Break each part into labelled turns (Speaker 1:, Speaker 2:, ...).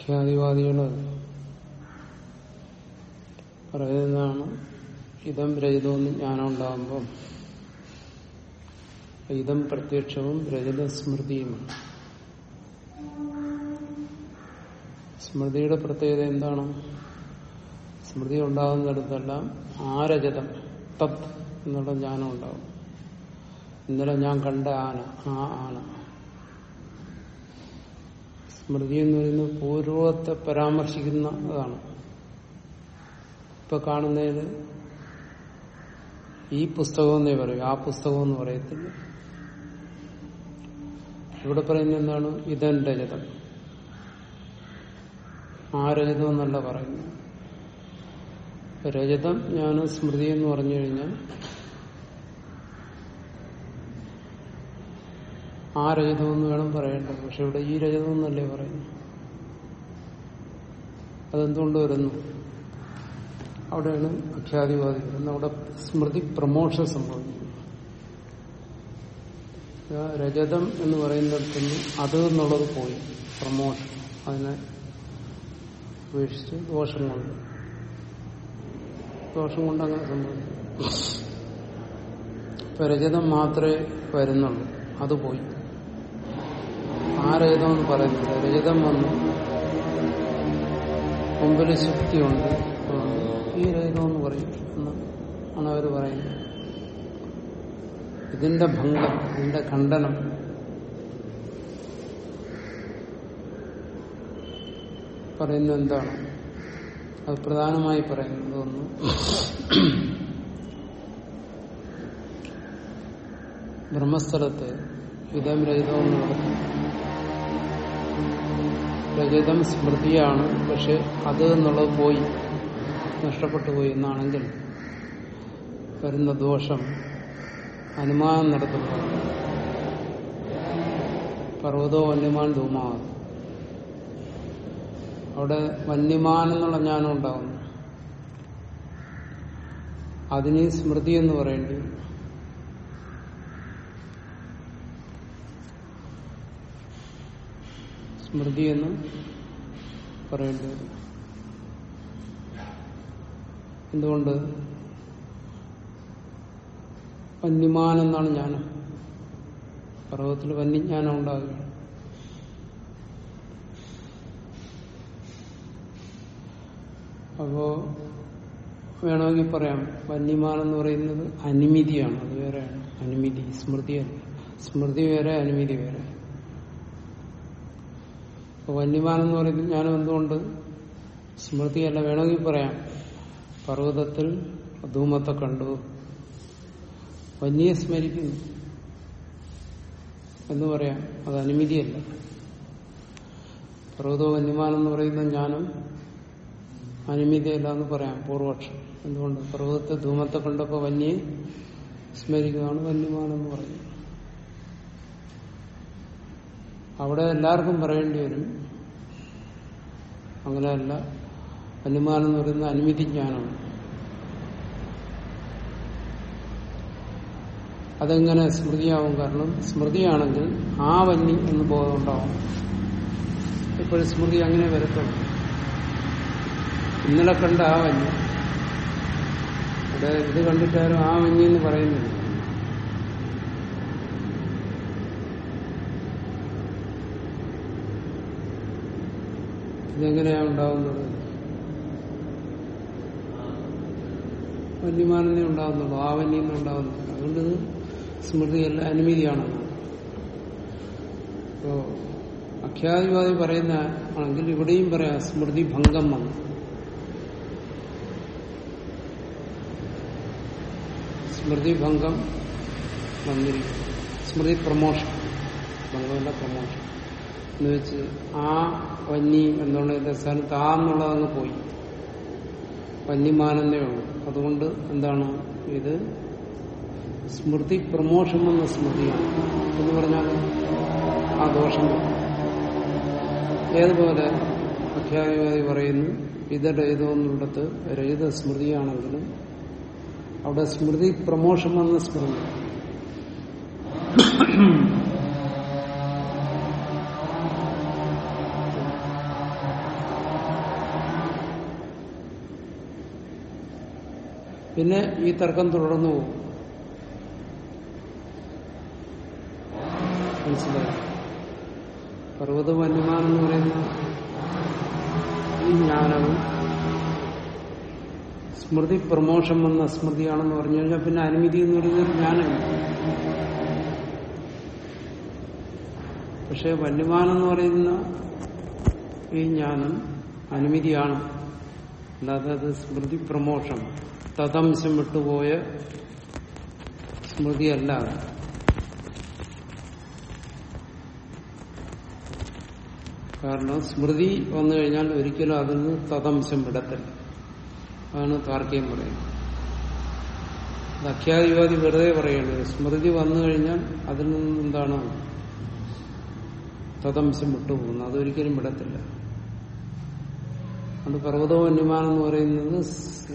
Speaker 1: അഖ്യാതിവാദികൾ പറയുന്നതാണ് ഇതം രഹിതമെന്ന് ജ്ഞാനം ഉണ്ടാകുമ്പം ഇതം പ്രത്യക്ഷവും രഹിത സ്മൃതിയുമാണ് സ്മൃതിയുടെ പ്രത്യേകത എന്താണ്? സ്മൃതി ഉണ്ടാകുന്നിടത്തെല്ലാം ആ രജതം തത് എന്നുള്ള ജ്ഞാനം ഉണ്ടാവും ഇന്നലെ ഞാൻ കണ്ട ആന ആ ആന. സ്മൃതി എന്ന് പറയുന്നത് പൂർവത്തെ പരാമർശിക്കുന്നതാണ് ഇപ്പൊ കാണുന്നതിന് ഈ പുസ്തകം എന്നേ പറയും ആ പുസ്തകം എന്ന് പറയത്തില്ല. ഇവിടെ പറയുന്നത് എന്താണ്? ഇതൻ രജതം. ആ എന്നല്ല പറയുന്നത്. രജതം ഞാൻ സ്മൃതി എന്ന് പറഞ്ഞു കഴിഞ്ഞാൽ ആ രഹിതമെന്ന് വേണം പറയേണ്ടത്. പക്ഷെ ഇവിടെ ഈ രഹിതമെന്നല്ലേ പറയുന്നു അതെന്തുകൊണ്ട് വരുന്നു? അവിടെയാണ് അഖ്യാതിവാദി അവിടെ സ്മൃതി പ്രമോഷൻ സംഭവിക്കുന്നു. രജതം എന്ന് പറയുന്നിടത്തുനിന്ന് അത് എന്നുള്ളത് പോയി. പ്രമോഷൻ. അതിനെ ഉപേക്ഷിച്ച് ദോഷം കൊണ്ട്. ദോഷം കൊണ്ട് അങ്ങനെ സംഭവിക്കും ഇപ്പൊ രജതം മാത്രമേ വരുന്നുള്ളൂ. അത് പോയി. ആ രഹിതം എന്ന് പറയുന്നത്. രഹിതം വന്നു. മുമ്പിൽ ശക്തിയുണ്ട്. ഈ രഹിതം എന്ന് പറയും ആണ് അവർ പറയുന്നത്. ഇതിന്റെ ഭംഗം ഇതിന്റെ ഖണ്ഡനം പറയുന്നത് എന്താണ്? അത് പ്രധാനമായി പറയുന്നത് ഒന്ന്. ബ്രഹ്മസ്ഥലത്ത് വിധം രഹിതം എന്ന് പറഞ്ഞു രജതം സ്മൃതിയാണ് പക്ഷെ അത് എന്നുള്ളത് പോയി നഷ്ടപ്പെട്ടു പോയി എന്നാണെങ്കിൽ വരുന്ന ദോഷം അനുമാനം നടത്തുന്നു. പർവതോ വന്യമാൻ ധൂമാവും അവിടെ വന്യമാൻ എന്നുള്ള ജ്ഞാനം ഉണ്ടാകുന്നു അതിന് സ്മൃതി എന്ന് പറയേണ്ടി സ്മൃതി എന്ന് പറയേണ്ടി വരും. എന്തുകൊണ്ട്? വന്യമാൻ എന്നാണ് ജ്ഞാനം. പർവതത്തിൽ വന്യജ്ഞാനം ഉണ്ടാകുക അപ്പോ വേണമെങ്കിൽ പറയാം വന്യമാൻ എന്ന് പറയുന്നത് അനുമതിയാണ്. അത് വേറെയാണ് അനുമതി സ്മൃതിയല്ല സ്മൃതി വേറെ അനുമതി വേറെ. അപ്പൊ വന്യമാനെന്ന് പറയുന്നത് ജ്ഞാനം എന്തുകൊണ്ട്? സ്മൃതിയല്ല വേണമെങ്കിൽ പറയാം. പർവതത്തിൽ ധൂമത്തെ കണ്ടു. വന്യെ സ്മരിക്കുന്നു. എന്ന് പറയാം. അത് അനുമതിയല്ല. പർവതോ വന്യമാനം എന്ന് പറയുന്ന ഞാനും അനുമതിയല്ല എന്ന് പറയാം. പൂർവക്ഷം എന്തുകൊണ്ട്? പർവതത്തെ ധൂമത്തെ കണ്ടപ്പോ വന്യെ സ്മരിക്കുന്നതാണ് വന്യമാനം എന്ന് പറയുന്നത്. അവിടെ എല്ലാവർക്കും പറയേണ്ടി വരും. അങ്ങനെയല്ല. അനുമാനം എന്ന് പറയുന്ന അനുമതി ജ്ഞാനമാണ്. അതെങ്ങനെ സ്മൃതിയാവും? കാരണം സ്മൃതിയാണെങ്കിൽ ആ വന്നി എന്ന് ബോധം ഉണ്ടാവും ഇപ്പോഴും സ്മൃതി അങ്ങനെ വരത്തുള്ളൂ. ഇന്നലെ കണ്ട ആ വന്നി. ഇവിടെ ഇത് കണ്ടിട്ടാരും ആ വന്നി എന്ന് പറയുന്നില്ല. ഇതെങ്ങനെയാ ഉണ്ടാവുന്നത്? വന്യമാനന്നേ ഉണ്ടാകുന്നുള്ളൂ ആ വന്യെന്നേ അതുകൊണ്ട് ഇത് സ്മൃതിയല്ല അനുമതിയാണ്. അപ്പോ അഖ്യാതിവാദി പറയുന്ന ആണെങ്കിൽ ഇവിടെയും പറയാം സ്മൃതി ഭംഗം വന്നു. സ്മൃതി ഭംഗം വന്നിരിക്കും സ്മൃതി പ്രമോഷൻ. ഭംഗമല്ല പ്രമോഷൻ. എന്ന് വെച്ച് ആ വന്നി എന്നുള്ളതിന്റെ സ്ഥാനത്ത് ആ എന്നുള്ളതങ്ങ് പോയി. വന്യമാനന്ദേ ഉള്ളൂ. അതുകൊണ്ട് എന്താണ് ഇത്? സ്മൃതി പ്രമോഷൻ എന്ന സ്മൃതിയാണ്. എന്ന് പറഞ്ഞാൽ ആ ദോഷം ഏതുപോലെ അഖ്യാതിവാദി പറയുന്നു ഇത് രഹിതമെന്നുള്ളത് രഹിത സ്മൃതിയാണെങ്കിലും അവിടെ സ്മൃതി പ്രമോഷൻ എന്ന സ്മൃതി. പിന്നെ ഈ തർക്കം തുടർന്നു പോകും. മനസ്സിലായി? പർവത വന്യമാനം എന്ന് പറയുന്ന ഈ ജ്ഞാനവും സ്മൃതി പ്രമോഷൻ വന്ന സ്മൃതിയാണെന്ന് പറഞ്ഞു കഴിഞ്ഞാൽ പിന്നെ അനുമതി എന്ന് പറയുന്നത് ജ്ഞാനമില്ല. പക്ഷെ വന്യമാനം എന്ന് പറയുന്ന ഈ ജ്ഞാനം അനുമതിയാണ്. അല്ലാതെ അത് സ്മൃതി പ്രമോഷൻ തദംശം വിട്ടുപോയ സ്മൃതിയല്ല കാരണം സ്മൃതി വന്നു കഴിഞ്ഞാൽ ഒരിക്കലും അതിൽ നിന്ന് തദംശം വിടത്തില്ല അതാണ് താർക്കികം പറയുന്നത്. അഖ്യാതിവാദി വെറുതെ പറയുന്നത് സ്മൃതി വന്നു കഴിഞ്ഞാൽ അതിൽ നിന്ന് എന്താണ് തദംശം വിട്ടുപോകുന്നത് അതൊരിക്കലും വിടത്തില്ല. അത് പർവതവും അന്യമാനം എന്ന് പറയുന്നത്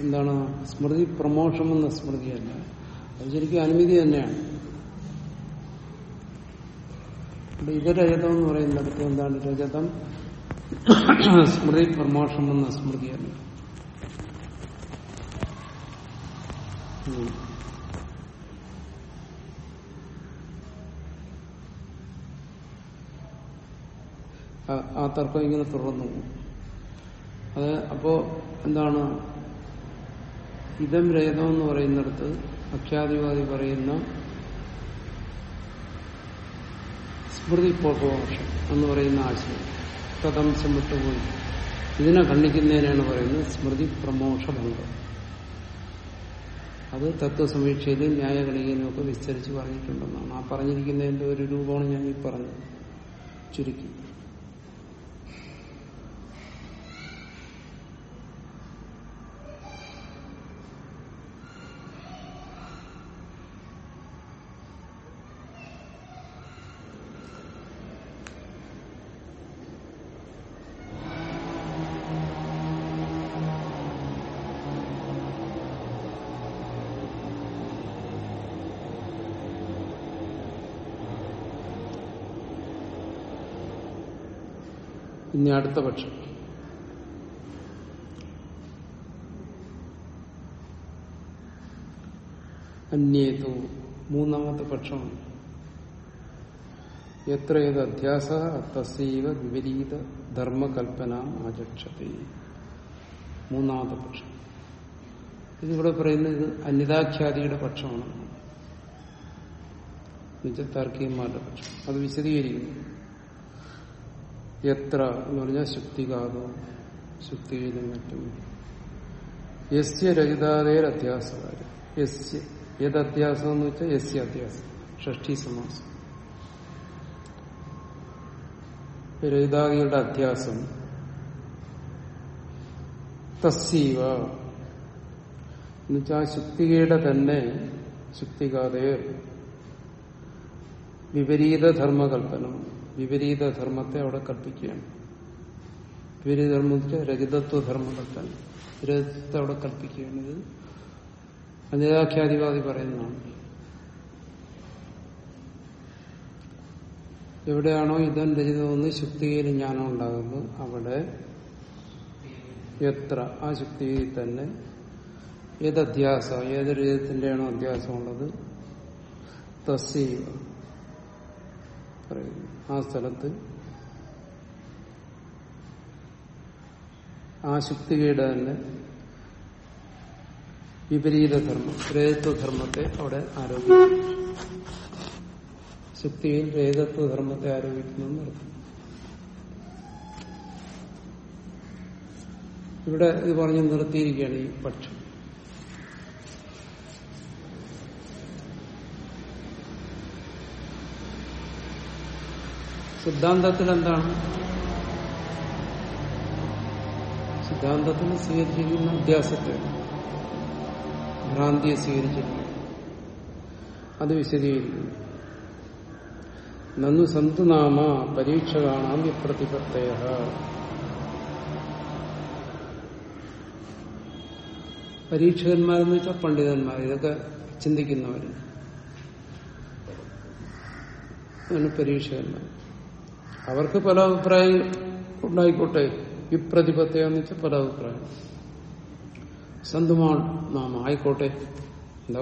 Speaker 1: എന്താണ് സ്മൃതി പ്രമോഷം എന്ന സ്മൃതിയല്ല. അത് ശരിക്കും അനുമതി തന്നെയാണ്. ഇത് രജതം എന്ന് പറയുന്നത് എന്താണ് രജതം? സ്മൃതി പ്രമോഷം എന്ന സ്മൃതിയല്ല ആ തർക്കം ഇങ്ങനെ തുടർന്നു. അത് അപ്പോ എന്താണ്? ഇതം രേതം എന്ന് പറയുന്നിടത്ത് അഖ്യാതിവാദി പറയുന്ന സ്മൃതി പോഷം എന്ന് പറയുന്ന ആശയം. തദംശം വിട്ടുപോയി ഇതിനെ ഖണ്ഡിക്കുന്നതിനാണ് പറയുന്നത് സ്മൃതി പ്രമോഷഭംഗം. അത് തത്വസമീക്ഷയിലും ന്യായഗണികയിലും ഒക്കെ വിസ്തരിച്ച് പറഞ്ഞിട്ടുണ്ടെന്നാണ്. ആ പറഞ്ഞിരിക്കുന്നതിന്റെ ഒരു രൂപമാണ് ഞാൻ ഈ പറഞ്ഞത്. ചുരുക്കി. ഇനി അടുത്ത പക്ഷം. അന്യേതു മൂന്നാമത്തെ പക്ഷമാണ്. എത്ര ഏത് അധ്യാസ തസൈവ വിപരീത ധർമ്മകൽപ്പന ആചക്ഷത്തെ. മൂന്നാമത്തെ പക്ഷം. ഇതിവിടെ പറയുന്നത് ഇത് അന്യതാഖ്യാതിയുടെ പക്ഷമാണ്. താർക്കികന്മാരുടെ പക്ഷം. അത് വിശദീകരിക്കുന്നു. എത്ര എന്ന് പറഞ്ഞാൽ ശുക്തികാതോ ശുക്തിയിലും മറ്റും. യസ്യ രഹിതാതേർ അധ്യാസകാരം യസ്യ ഏതധ്യാസം എന്ന് വെച്ചാൽ യസ്യ അധ്യാസം. ഷഷ്ടി സമാസം. രഹിതാദികളുടെ അധ്യാസം. തസ്സീവ. എന്നുവെച്ചാൽ ശുക്തികയുടെ തന്നെ ശുക്തികാതേർ വിപരീത ധർമ്മകൽപ്പനം. വിപരീത ധർമ്മത്തെ അവിടെ കൽപ്പിക്കുകയാണ്. വിപരീത ധർമ്മം രജതത്വ ധർമ്മകൽപ്പന രജതത്തെ അവിടെ കൽപ്പിക്കുകയാണ്. ഇത് അനിതാഖ്യാതിവാദി പറയുന്നതാണ്. എവിടെയാണോ ഇതം രചിതമെന്ന് ശുക്തിയിൽ ജ്ഞാനം ഉണ്ടാകുന്നു അവിടെ എത്ര ആ ശുക്തിയിൽ തന്നെ ഏത് അധ്യാസം ഏത് രചിതത്തിന്റെയാണോ അധ്യാസമുള്ളത്? തസ്സീവ പറയുന്നു ആ സ്ഥലത്ത് ആ ശുക്തികയുടെ തന്നെ വിപരീത ധർമ്മം രേതത്വധർമ്മത്തെ അവിടെ ആരോപിക്കുന്നു. ശുക്തിയിൽ രേതത്വധർമ്മത്തെ ആരോപിക്കുന്നു എന്നർത്ഥം ഇവിടെ ഇത് പറഞ്ഞു നിർത്തിയിരിക്കുകയാണ് ഈ പക്ഷം. സിദ്ധാന്തത്തിൽ എന്താണ് സിദ്ധാന്തത്തിൽ സ്വീകരിച്ചിരിക്കുന്ന അധ്യാസത്തെ ഭ്രാന്തിയെ സ്വീകരിച്ചിരിക്കുന്നു. അത് വിശദീകരിക്കുന്നു. നന്നു സന്തുനാമ പരീക്ഷ കാണാം വിപ്രതിപത്തയ പരീക്ഷകന്മാരെന്ന് വെച്ചാൽ പണ്ഡിതന്മാർ ഇതൊക്കെ ചിന്തിക്കുന്നവരാണ് പരീക്ഷകന്മാർ. അവർക്ക് പല അഭിപ്രായം ഉണ്ടായിക്കോട്ടെ? വിപ്രതിപത്തയെന്ന് വെച്ചാൽ പല അഭിപ്രായം സന്തുമാൾ നാമ ആയിക്കോട്ടെ. എന്താ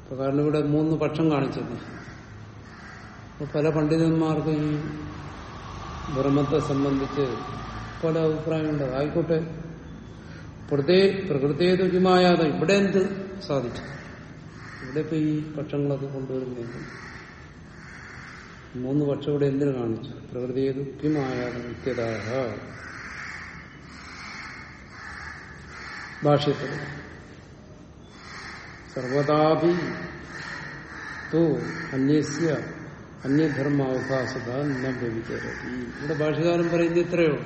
Speaker 1: ഇപ്പൊ കാരണം ഇവിടെ മൂന്ന് പക്ഷം കാണിച്ചത്. പല പണ്ഡിതന്മാർക്കും ഈ ബ്രഹ്മത്തെ സംബന്ധിച്ച് പല അഭിപ്രായമുണ്ട്. ആയിക്കോട്ടെ. പ്രത്യേക പ്രകൃതിയെ തുല്യമായാതെ ഇവിടെ എന്ത് സാധിച്ചു? ഇവിടെ ഇപ്പൊ ഈ പക്ഷങ്ങളൊക്കെ കൊണ്ടുവരുന്നത് മൂന്ന് പക്ഷം ഇവിടെ എന്തിനു കാണിച്ചു? പ്രകൃതിയെ തുല്യമായാതെ നിത്യതാഹ ഭാഷ്യത്തിൽ. സർവതാപി തോ അന്യസ്യ അന്യധർമാവകാശത എല്ലാം ലഭിക്കരുത് ഇവിടെ ഭാഷകാരൻ പറയുന്നത് ഇത്രയോ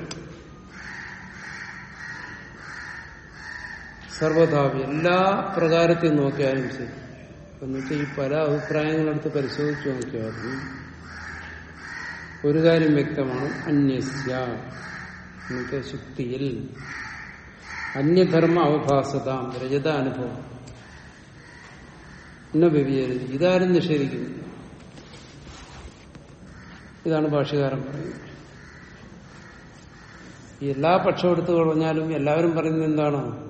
Speaker 1: സർവതാപി എല്ലാ പ്രകാരത്തിൽ നോക്കിയാലും ശരി. എന്നുവെച്ചാൽ ഈ പല അഭിപ്രായങ്ങളെടുത്ത് പരിശോധിച്ച് നോക്കിയാലും ഒരു കാര്യം വ്യക്തമാണ്. അന്യസ്യ. എന്നുവെച്ചാൽ ശുക്തിയിൽ. അന്യധർമ്മ അവഭാസത. രജത അനുഭവം. എന്നെ വ്യഭിചരിച്ചു ഇതാരും നിഷേധിക്കുന്നു ഇതാണ് ഭാഷകാരൻ പറയുന്നത്. എല്ലാ പക്ഷം എടുത്തു പറഞ്ഞാലും എല്ലാവരും പറയുന്നത് എന്താണ്?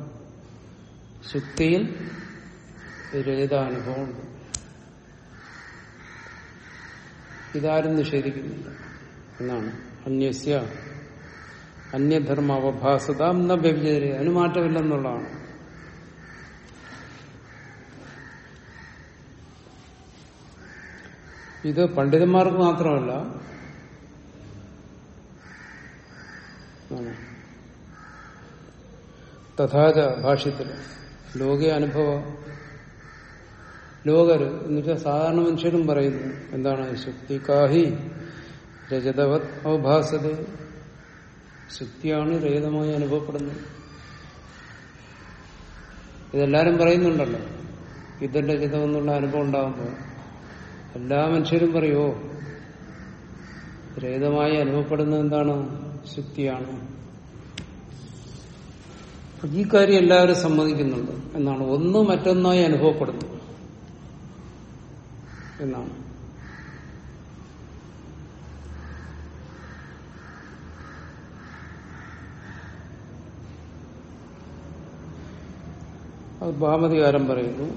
Speaker 1: ശുക്തിയിൽ രഹിതാനുഭവമുണ്ട് ഇതാരും നിഷേധിക്കുന്നില്ല എന്നാണ്. അന്യസ്യ അന്യധർമ്മ അവഭാസത എന്ന വ്യഭിചാരി. അതിന് മാറ്റമില്ലെന്നുള്ളതാണ്. ഇത് പണ്ഡിതന്മാർക്ക് മാത്രമല്ല തഥാച ഭാഷ്യത്തിൽ ലോകീയ അനുഭവ ലോകര് എന്നുവെച്ചാൽ സാധാരണ മനുഷ്യരും പറയുന്നു. എന്താണ്? ശക്തിക്കാഹി രജതവത് അവഭാസത. ശക്തിയാണ് രഹിതമായി അനുഭവപ്പെടുന്നത്. ഇതെല്ലാരും പറയുന്നുണ്ടല്ലോ. ഇതിന്റെ എന്നുള്ള അനുഭവം ഉണ്ടാകുമ്പോൾ എല്ലാ മനുഷ്യരും പറയുമോ രഹിതമായി അനുഭവപ്പെടുന്നത് എന്താണ്? ശക്തിയാണ് ഈ കാര്യം എല്ലാവരും സമ്മതിക്കുന്നുണ്ട് എന്നാണ്. ഒന്ന് മറ്റൊന്നായി അനുഭവപ്പെടുന്നു. എന്നാണ്. അത് ഭാമതികാരം പറയുന്നു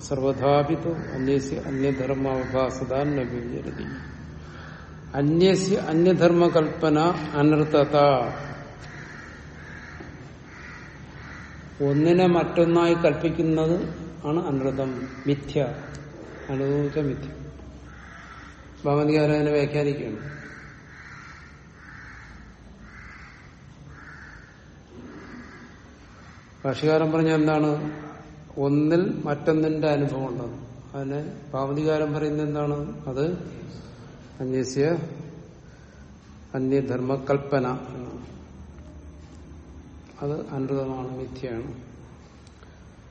Speaker 1: സർവധാപിതു അന്യസ്യ അന്യധർമാവഭാസതാൻ നവീകരുതി അന്യസ്യ അന്യധർമ്മകൽപ്പന അനർത്ഥത. ഒന്നിനെ മറ്റൊന്നായി കൽപ്പിക്കുന്നത് ആണ് അനൃതം മിഥ്യ. അനുഭവിച്ച മിഥ്യ അതിനെ വ്യാഖ്യാനിക്കുകയാണ്. ഭാഷകാരൻ പറഞ്ഞ എന്താണ്? ഒന്നിൽ മറ്റൊന്നിന്റെ അനുഭവം ഉണ്ടെന്ന് അതിന് ഭാവതികാരം പറയുന്നത് എന്താണ്? അത് അന്യസ്യ അന്യധർമ്മകൽപ്പന അത് അനുദമാണ് മിഥ്യയാണ്.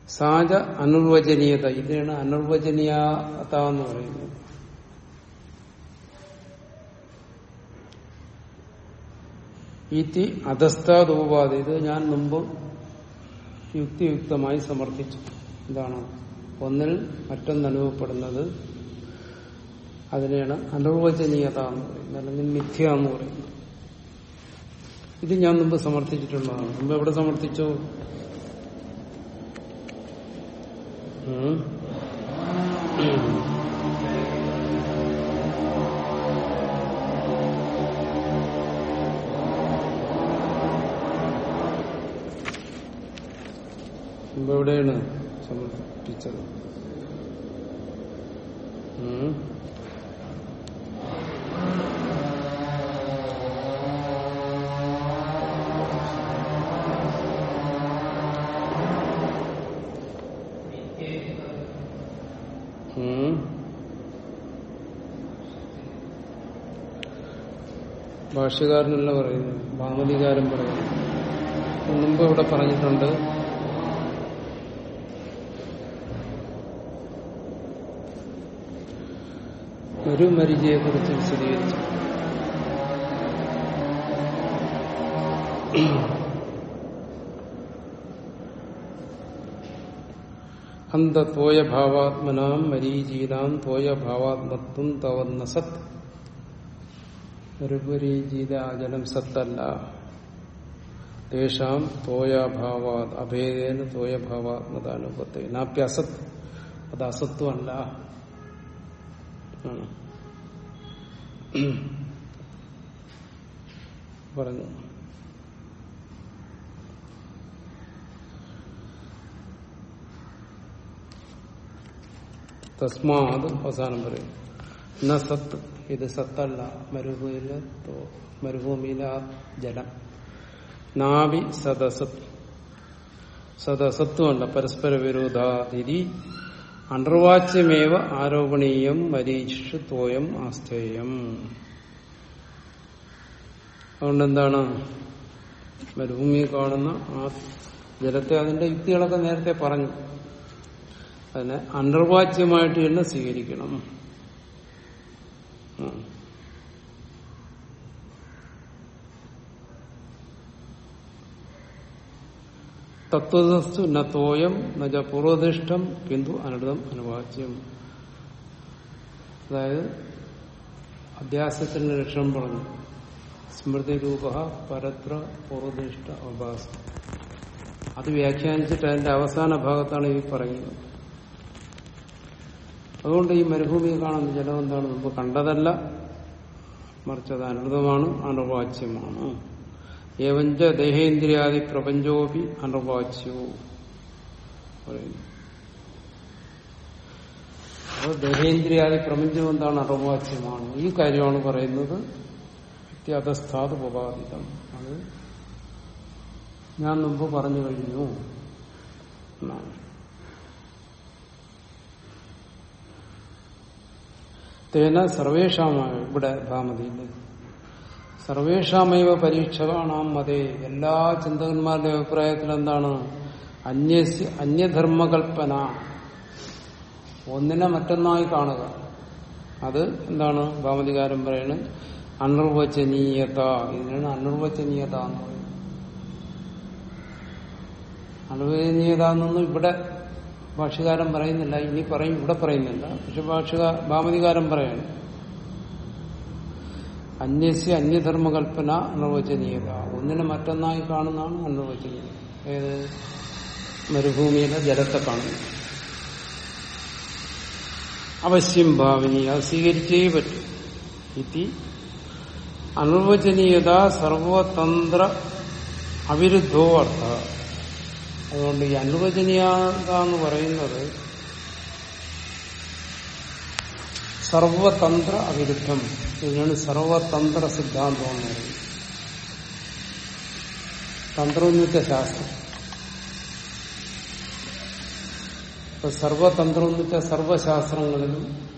Speaker 1: സാജ അനുർവചനീയത. ഇതിനാണ് അനുർവചനീയത എന്ന് പറയുന്നത്. ഇതി അധസ്ഥാദോപാധി ഇത് ഞാൻ മുമ്പ് യുക്തിയുക്തമായി സമർത്ഥിച്ചു. എന്താണ് ഒന്നിൽ മറ്റൊന്ന് അനുഭവപ്പെടുന്നത് അതിനെയാണ് അനുവചനീയത എന്ന് പറയുന്നത് അല്ലെങ്കിൽ മിഥ്യ എന്ന് പറയുന്നത്. ഇത് ഞാൻ മുമ്പ് സമർത്ഥിച്ചിട്ടുള്ളതാണ്. മുമ്പ് എവിടെ സമർത്ഥിച്ചു ഉം. മുമ്പ് എവിടെയാണ്? സമർപ്പിച്ചത് ഉം. ഉം. ഭാഷ്യകാരനല്ല പറയുന്നു ഭാമതികാരൻ പറയുന്നു. മുമ്പ് ഇവിടെ പറഞ്ഞിട്ടുണ്ട് ഒരു മരിചയെ കുറിച്ച് വിശദീകരിച്ചു അന്തോയ ഭാവാത്മനാം മരീചീനാം തോയഭാവാത്മത്വം തവർന്ന സത് ജലം സത്തല്ല. തേഷാം തോയാഭാവാ അഭേദേന തോയഭാവാത്മതാനുപത്തെ നാപ്യസത് അത് അസത്വമല്ല. പറഞ്ഞു. തസ്മാത് അവസാനം പറയും. ന സത്ത് ഇത് സത്തല്ല മരുഭൂമിയിലെ തോ- മരുഭൂമിയിലെ ആ ജലം. നാവി സദസത്. സദസത്വമല്ല പരസ്പര വിരോധാതിരി അണ്ടർവാച്യമേവ ആരോപണീയം മരീഷ് തോയം ആസ്ഥേയം. അതുകൊണ്ടെന്താണ് മരുഭൂമിയിൽ കാണുന്ന ആ ജലത്തെ അതിന്റെ യുക്തികളൊക്കെ നേരത്തെ പറഞ്ഞു. അതിനെ അണ്ടർവാച്യമായിട്ട് തന്നെ സ്വീകരിക്കണം. ഉം. തത്വതസ്തു ന തോയം നജ പൂർവദിഷ്ടം കിന്തു അനൃതം അനുവാച്യം. അതായത് അധ്യാസത്തിന്റെ ലക്ഷണം പറഞ്ഞു. സ്മൃതി രൂപ പരത്ര പൂർവദിഷ്ട അവകാശം അത് വ്യാഖ്യാനിച്ചിട്ട് അതിന്റെ അവസാന ഭാഗത്താണ് ഈ പറയുന്നത്. അതുകൊണ്ട് ഈ മരുഭൂമിയെ കാണുന്ന ജലം എന്താണ്? മുമ്പ് കണ്ടതല്ല. മറിച്ച് അത് അനൃതമാണ് അനുവാച്യമാണ് ഏവഞ്ച ദേഹേന്ദ്രിയാദി പ്രപഞ്ചോപി അനുവാച്യോ പറയുന്നു. അപ്പോൾ ദേഹേന്ദ്രിയാദി പ്രപഞ്ചം എന്താണ്? അനർവാച്യമാണ്. ഈ കാര്യമാണ് പറയുന്നത്. വ്യത്യാതസ്ഥാത് ഉപാധിതം അത് ഞാൻ മുമ്പ് പറഞ്ഞു കഴിഞ്ഞു എന്നാണ്. തേന സർവേഷാമായ ഇവിടെ ഭാമതിയിൽ സർവേഷാമൈവ പരീക്ഷകാണാം മതേ. എല്ലാ ചിന്തകന്മാരുടെ അഭിപ്രായത്തിൽ എന്താണ്? അന്യസ് അന്യധർമ്മകൽപ്പന. ഒന്നിനെ മറ്റൊന്നായി കാണുക. അത് എന്താണ്? ഭാമതികാരൻ പറയുന്നത് അനിർവചനീയത ഇതിനാണ് അനിർവചനീയത എന്ന് പറയുന്നത്. അനുവചനീയത എന്നൊന്നും ഇവിടെ ഭാഷകാരൻ പറയുന്നില്ല ഇനി പറയും ഇവിടെ പറയുന്നില്ല. പക്ഷെ ഭാഷകാ ഭാമതികാരൻ പറയണം അന്യസ്യ അന്യധർമ്മകൽപ്പന അനുവചനീയത ഒന്നിനെ മറ്റൊന്നായി കാണുന്നതാണ് അനുവചനീയത ഏത്? മരുഭൂമിയിലെ ജലത്തെ കാണുന്നു. അവശ്യം ഭാവിനി അത് സ്വീകരിച്ചേ പറ്റും. ഇതി അനുവചനീയത സർവതന്ത്ര അവിരുദ്ധോ അർത്ഥ. അതുകൊണ്ട് ഈ അനുവചനീയത എന്ന് പറയുന്നത് സർവതന്ത്ര അവിരുദ്ധം. ഇതിനാണ് സർവതന്ത്ര സിദ്ധാന്തം എന്ന് പറയുന്നത്. തന്ത്രോന്നിത്യ ശാസ്ത്രം. ഇപ്പൊ സർവതന്ത്രോന്നിത്യ സർവശാസ്ത്രങ്ങളിലും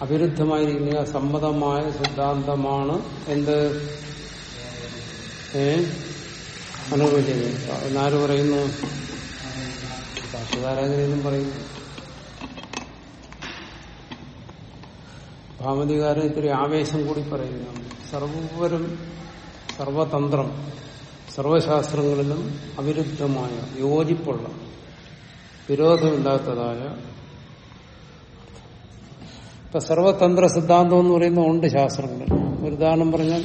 Speaker 1: അവിരുദ്ധമായിരിക്കുന്ന സമ്മതമായ സിദ്ധാന്തമാണ് എന്ത്? ഏ? അനുവചനീയത എന്നാര് പറയുന്നു. ഭാഷകാരങ്ങനെയൊന്നും പറയുന്നു ഭാമതികാരൻ ഇത്തിരി ആവേശം കൂടി പറയുന്നു. സർവരും സർവതന്ത്രം സർവശാസ്ത്രങ്ങളിലും അവിരുദ്ധമായ യോജിപ്പുള്ള വിരോധമില്ലാത്തതായ ഇപ്പൊ സർവതന്ത്ര സിദ്ധാന്തം എന്ന് പറയുന്ന ഉണ്ട് ശാസ്ത്രങ്ങൾ. ഒരു ഉദാഹരണം പറഞ്ഞാൽ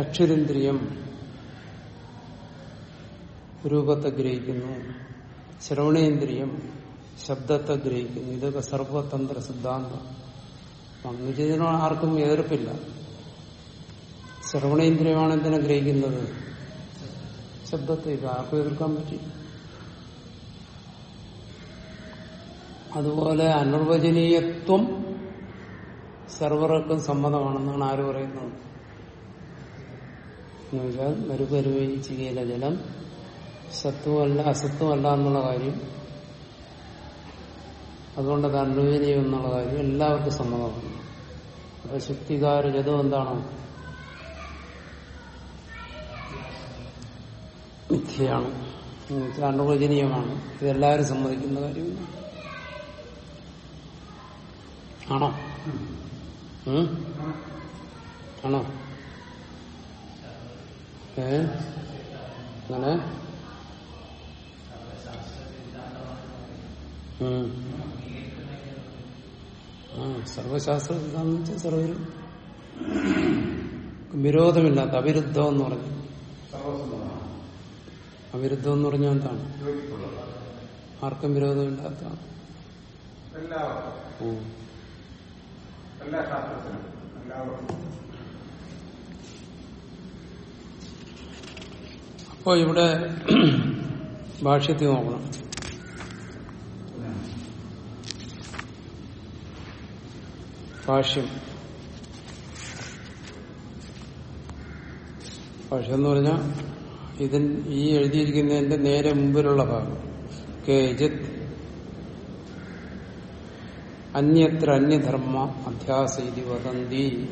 Speaker 1: ചക്ഷുരേന്ദ്രിയം രൂപത്തെ ഗ്രഹിക്കുന്നു. ശ്രവണേന്ദ്രിയം ശബ്ദത്തെ ഗ്രഹിക്കുന്നു. ഇതൊക്കെ സർവതന്ത്ര സിദ്ധാന്തം. ഇതിനോ ആർക്കും എതിർപ്പില്ല. ശ്രവണേന്ദ്രിയമാണ് എന്തിനെ ഗ്രഹിക്കുന്നത്? ശബ്ദത്തെ ഇത് ആർക്കും എതിർക്കാൻ പറ്റി. അതുപോലെ അനിർവചനീയത്വം സർവർക്കും സമ്മതമാണെന്നാണ് ആര് പറയുന്നത്? എന്നുവെച്ചാൽ മരുപരുവയിച്ചികയിലെ ജലം സത്വമല്ല അസത്വമല്ല എന്നുള്ള കാര്യം. അതുകൊണ്ട് അത് അനുവചനീയം എന്നുള്ള കാര്യം എല്ലാവർക്കും സമ്മതമാണ് അപ്പൊ ശക്തികാര ജതം എന്താണ്? മിഥ്യയാണ്. അനുവചനീയമാണ് ഇതെല്ലാവരും സമ്മതിക്കുന്ന കാര്യം ആണോ? ആണോ? ഏ? അങ്ങനെ. ആ സർവശാസ്ത്ര സിദ്ധാന്തം വെച്ചാൽ സർവരും വിരോധമില്ലാത്ത അവിരുദ്ധം എന്ന് പറഞ്ഞു. അവിരുദ്ധം എന്ന് പറഞ്ഞാൽ എന്താണ്? ആർക്കും വിരോധമില്ലാത്തതാണ്.
Speaker 2: എല്ലാ ശാസ്ത്രത്തിനും എല്ലാവർക്കും.
Speaker 1: അപ്പോ ഇവിടെ ഭാഷ്യത്തിൽ നോക്കണം. ഭാഷ്യം. ഭാഷ്യം എന്ന് പറഞ്ഞാൽ ഇതിൻ ഈ എഴുതിയിരിക്കുന്നതിന്റെ നേരെ മുമ്പിലുള്ള ഭാഗം. കേജിത് അന്യത്ര അന്യധർമ്മ അധ്യാസ ഇതി വദന്തി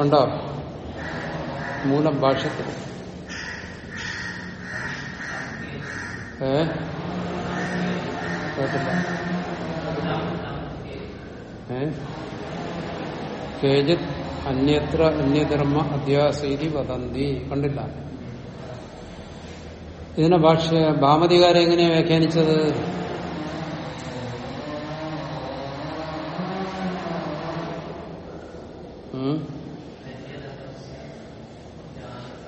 Speaker 1: കണ്ടോ മൂലം ഭാഷത്തിൽ ഏ? കേജിത് അന്യത്ര അന്യധർമ്മ അധ്യാസീതി വദന്തി. കണ്ടില്ല. ഇതിനെ ഭാഷ ഭാമതികാരെ എങ്ങനെയാ വ്യാഖ്യാനിച്ചത്?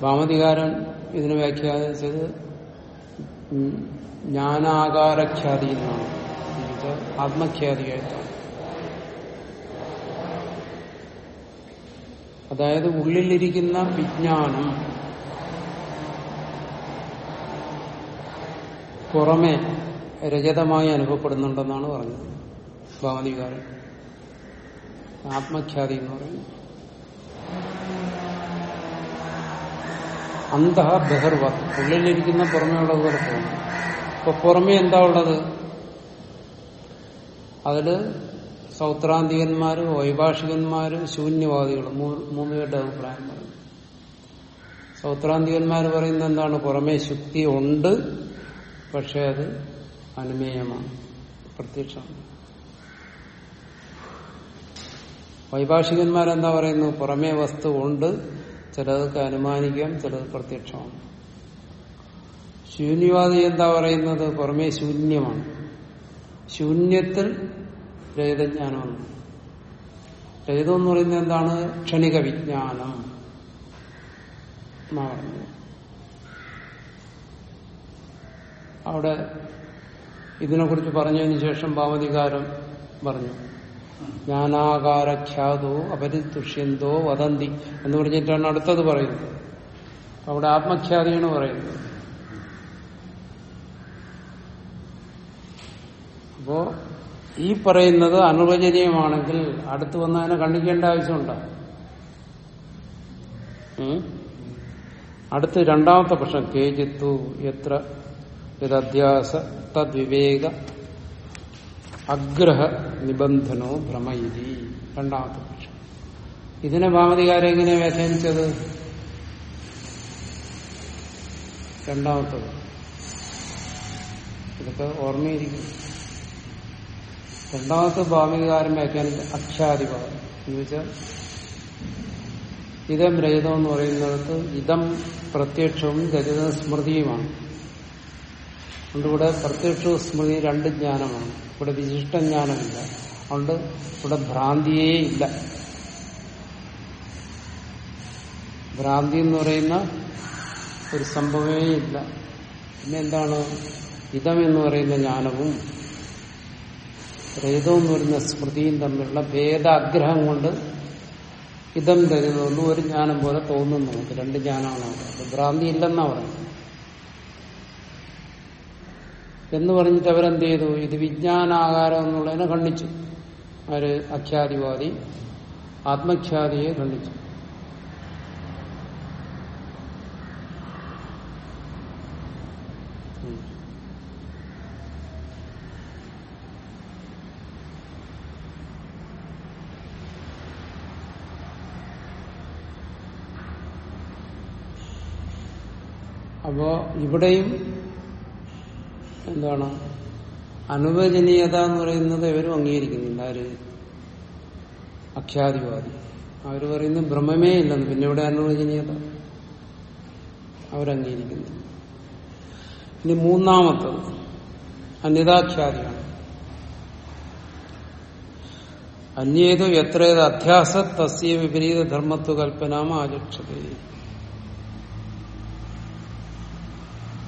Speaker 1: ഭാമതികാരൻ ഇതിനെ വ്യാഖ്യാനിച്ചത് ജ്ഞാനാകാരഖ്യാതി എന്നാണ് ആത്മഖ്യാതിയായിട്ടാണ്. അതായത് ഉള്ളിലിരിക്കുന്ന വിജ്ഞാനം പുറമെ രജതമായി അനുഭവപ്പെടുന്നുണ്ടെന്നാണ് പറഞ്ഞത്. ഭാവനികാരൻ ആത്മഖ്യാതി എന്ന് പറയുന്നത്. അന്തഹ ബഹർവ. ഉള്ളിലിരിക്കുന്ന പുറമേ ഉള്ളതുപോലെ പോകുന്നു അപ്പൊ പുറമേ എന്താ ഉള്ളത്? അതിൽ സൗത്രാന്തികന്മാരും വൈഭാഷികന്മാരും ശൂന്യവാദികളും. മൂന്നുപേരുടെ അഭിപ്രായം പറയും സൗത്രാന്തികന്മാർ പറയുന്നത് എന്താണ്? പുറമേ ശുക്തി ഉണ്ട് പക്ഷെ അത് അനുമേയമാണ്. പ്രത്യക്ഷമാണ്. വൈഭാഷികന്മാരെന്താ പറയുന്നു? പുറമേ വസ്തു ഉണ്ട് ചിലതൊക്കെ അനുമാനിക്കാം ചിലത് പ്രത്യക്ഷമാണ്. ശൂന്യവാദി എന്താ പറയുന്നത്? പുറമേ ശൂന്യമാണ്. ശൂന്യത്തിൽ രഹിതജ്ഞാനമാണ് രഹിതം എന്ന് പറയുന്നത് എന്താണ്? ക്ഷണിക വിജ്ഞാനം എന്നാ പറഞ്ഞത്. അവിടെ ഇതിനെക്കുറിച്ച് പറഞ്ഞതിന് ശേഷം ഭാവതികാരം പറഞ്ഞു. ജ്ഞാനാകാരഖ്യാതോ അപരിതുഷ്യന്തോ വദന്തി എന്ന് പറഞ്ഞിട്ടാണ് അടുത്തത് പറയുന്നത്. അവിടെ ആത്മഖ്യാതിയാണ് പറയുന്നത്. അപ്പോ ഈ പറയുന്നത് അനുവചനീയമാണെങ്കിൽ അടുത്ത് വന്ന് അതിനെ കണ്ടിക്കേണ്ട ആവശ്യമുണ്ടോ? അടുത്ത് രണ്ടാമത്തെ പ്രശ്നം കേജിത്തു എത്ര ഇതധ്യാസ തദ്വിവേക അഗ്രഹ നിബന്ധനോ ഭ്രമയിതി. രണ്ടാമത്തെ പക്ഷം ഇതിനെ ഭാമതികാരെ എങ്ങനെ വ്യാഖ്യാനിച്ചത്? രണ്ടാമത്തത് ഇതൊക്കെ ഓർമ്മയിരിക്കും. രണ്ടാമത്തെ ഭാമികാരൻ വ്യാഖ്യാനിച്ച അക്ഷാധിപാതം എന്ന് വെച്ചാൽ ഇതം രഹിതം എന്ന് പറയുന്നിടത്ത് ഇതം പ്രത്യക്ഷവും രചിത സ്മൃതിയുമാണ് അതുകൊണ്ട് ഇവിടെ പ്രത്യക്ഷവും സ്മൃതി രണ്ട് ജ്ഞാനമാണ്. ഇവിടെ വിശിഷ്ട ജ്ഞാനമില്ല അതുകൊണ്ട് ഇവിടെ ഭ്രാന്തിയേ ഇല്ല. ഭ്രാന്തി എന്ന് പറയുന്ന ഒരു സംഭവമേ ഇല്ല. പിന്നെ എന്താണ്? ഇതം എന്ന് പറയുന്ന ജ്ഞാനവും രഹിതം എന്ന് പറയുന്ന സ്മൃതിയും തമ്മിലുള്ള ഭേദാഗ്രഹം കൊണ്ട് ഇതം തരുന്നതൊന്നും ഒരു ജ്ഞാനം പോലെ തോന്നുന്നു നമുക്ക് രണ്ട് ജ്ഞാനമാണ് ഭ്രാന്തി ഇല്ലെന്നാ പറയുന്നത്. എന്ന് പറഞ്ഞിട്ട് അവരെന്ത് ചെയ്തു ഇത് വിജ്ഞാനാകാരം എന്നുള്ളതിനെ ഖണ്ഡിച്ചു അവർ അഖ്യാതിവാദി ആത്മഖ്യാതിയെ ഖണ്ഡിച്ചു. അപ്പോ ഇവിടെയും എന്താണ്? അനുവചനീയത എന്ന് പറയുന്നത് ഇവരും അംഗീകരിക്കുന്നില്ല. ആര്? അഖ്യാതിവാദി. അവർ പറയുന്നത് ഭ്രമമേ ഇല്ലെന്ന്. പിന്നെ ഇവിടെ അനുവചനീയത അവരംഗീകരിക്കുന്നു ഇനി മൂന്നാമത്തത്. അന്യതാഖ്യാതിയാണ്. അന്യേതു എത്രയത് അധ്യാസ തസ്യ വിപരീത ധർമ്മത്വ കൽപ്പനാമ ആചക്ഷത.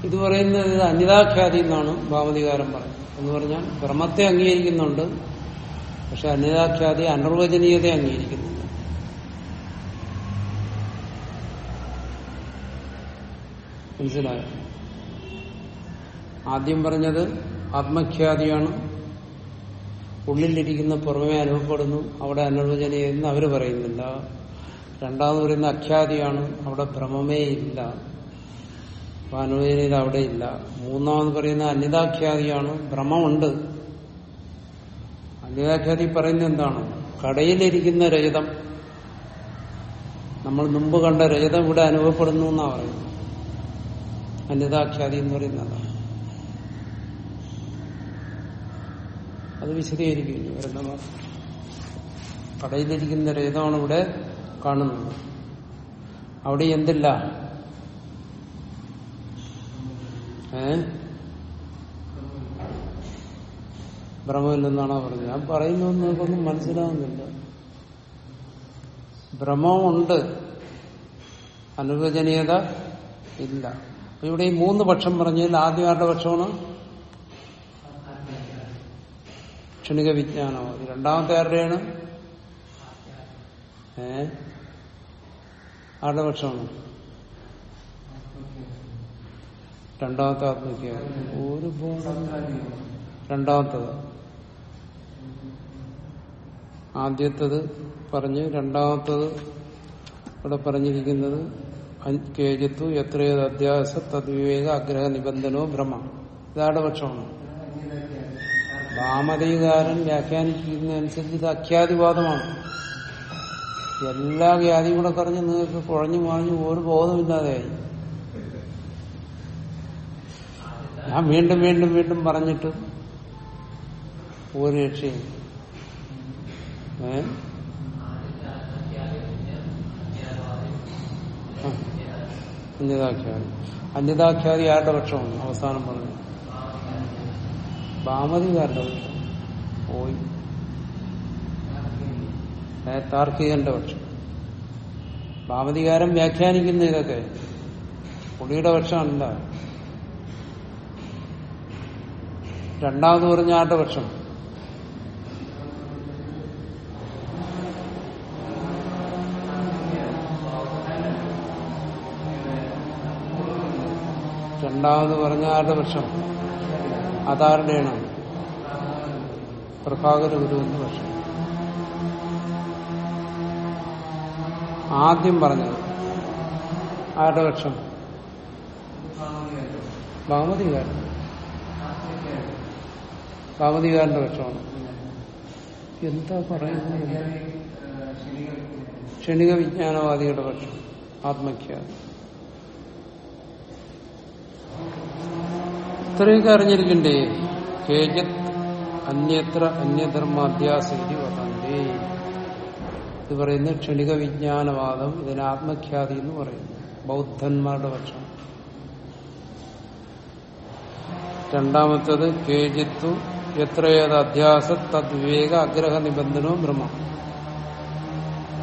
Speaker 1: ഇത് പറയുന്നത് ഇത് അന്യതാഖ്യാതി എന്നാണ് ഭാവതികാരം പറയുന്നത്. എന്ന് പറഞ്ഞാൽ ബ്രഹ്മത്തെ അംഗീകരിക്കുന്നുണ്ട് പക്ഷെ അന്യതാഖ്യാതി അനിർവചനീയത അംഗീകരിക്കുന്നുണ്ട് മനസ്സിലായോ? ആദ്യം പറഞ്ഞത് ആത്മഖ്യാതിയാണ്. ഉള്ളിലിരിക്കുന്ന പുറമേ അനുഭവപ്പെടുന്നു അവിടെ അനർവചനീയതെന്ന് അവർ പറയുന്നില്ല. രണ്ടാമത് പറയുന്ന അഖ്യാതിയാണ് അവിടെ ഭ്രമമേ ഇല്ല. അപ്പൊ അവിടെ ഇല്ല. മൂന്നാമത് പറയുന്ന അന്യതാഖ്യാതിയാണ് ഭ്രമമുണ്ട് അന്യതാഖ്യാതി പറയുന്നത് എന്താണ്? കടയിലിരിക്കുന്ന രജതം. നമ്മൾ മുമ്പ് കണ്ട രജതം ഇവിടെ അനുഭവപ്പെടുന്നു എന്നാ പറയുന്നത്. അന്യതാഖ്യാതി എന്ന് പറയുന്നത്. അത് വിശദീകരിക്കുന്നു. കടയിലിരിക്കുന്ന രേതമാണ് ഇവിടെ കാണുന്നത്. അവിടെ എന്തില്ല? ഏ പറഞ്ഞത്. ഞാൻ പറയുന്നത് നിങ്ങൾക്കൊന്നും മനസ്സിലാവുന്നില്ല. ഭ്രമമുണ്ട് അനുവചനീയത ഇല്ല. അപ്പൊ ഇവിടെ ഈ മൂന്ന് പക്ഷം പറഞ്ഞതിൽ ആദ്യം ആരുടെ പക്ഷമാണ്? ക്ഷണിക വിജ്ഞാനോ. രണ്ടാമത്തെ ആരുടെയാണ്? ഏ ആരുടെ പക്ഷമാണ്? രണ്ടാമത്തെ ആത്മഹത്യ. ഒരു ബോധം രണ്ടാമത്തത്. ആദ്യത്തത് പറഞ്ഞ് രണ്ടാമത്തത് ഇവിടെ പറഞ്ഞിരിക്കുന്നത് കേജത്തു എത്രയത് അധ്യാസ തദ്വിവേക ആഗ്രഹ നിബന്ധനോ ഭ്രമ ഇതാരുടെ പക്ഷമാണ്. ഭാമതീകാരൻ വ്യാഖ്യാനിക്കുന്നതനുസരിച്ച് ഇത് അഖ്യാതിവാദമാണ്. എല്ലാ വ്യാധിയും കൂടെ പറഞ്ഞ് നിങ്ങൾക്ക് കുഴഞ്ഞു മാഞ്ഞു ഒരു ബോധമില്ലാതെയായി. ഞാൻ വീണ്ടും വീണ്ടും വീണ്ടും പറഞ്ഞിട്ട് ഒരു രക്ഷയും. അന്യതാഖ്യാതി അന്യതാഖ്യാതി. ആരുടെ പക്ഷമാണ് അവസാനം പറഞ്ഞു. ബാമതികാരുടെ പക്ഷം. പോയി. താർക്കികന്റെ പക്ഷം. ഭാമതികാരൻ വ്യാഖ്യാനിക്കുന്ന ഇതൊക്കെ. പുള്ളിയുടെ പക്ഷമല്ല രണ്ടാമത് പറഞ്ഞ ആരുടെ പക്ഷം. രണ്ടാമത് പറഞ്ഞ ആരുടെ പക്ഷം. അതാരുടെയാണ്? പ്രഭാകര ഗുരുവിന്റെ പക്ഷം. ആദ്യം പറഞ്ഞത് ആരുടെ പക്ഷം? ഭാമതികാരൻ ഭാമതികാരന്റെ പക്ഷമാണ് എന്താ പറയുന്നത്? ക്ഷണിക വിജ്ഞാനവാദിയുടെ പക്ഷം ആത്മഖ്യാതി. ഇത്രയൊക്കെ അറിഞ്ഞിരിക്കണ്ടേ? കേജത് അന്യത്ര അന്യധർമാധ്യാസി വതന്തേ. ഇത് പറയുന്ന ക്ഷണിക വിജ്ഞാനവാദം ഇതിന് ആത്മഖ്യാതി എന്ന് പറയുന്നു. ബൗദ്ധന്മാരുടെ പക്ഷം രണ്ടാമത്തത് കേജിത്തു എത്രയേത് അധ്യാസ തദ്വിവേക അഗ്രഹ നിബന്ധനോ ബ്രഹ്മം.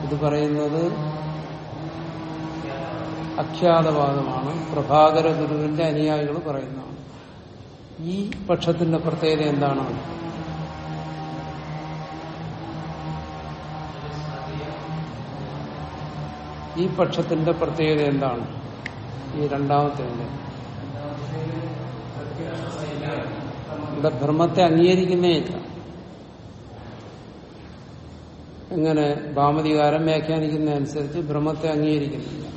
Speaker 1: ഇത് പറയുന്നത് അഖ്യാതവാദമാണ്. പ്രഭാകര ഗുരുവിന്റെ അനുയായികൾ പറയുന്നതാണ്. ഈ പക്ഷത്തിന്റെ പ്രത്യേകത എന്താണ്? ഈ പക്ഷത്തിന്റെ പ്രത്യേകത എന്താണ്? ഈ രണ്ടാമത്തെ ഇവിടെ ബ്രഹ്മത്തെ അംഗീകരിക്കുന്നേ ഇല്ല. എങ്ങനെ ഭാമതികാരം വ്യാഖ്യാനിക്കുന്നതനുസരിച്ച് ബ്രഹ്മത്തെ അംഗീകരിക്കുന്നില്ല.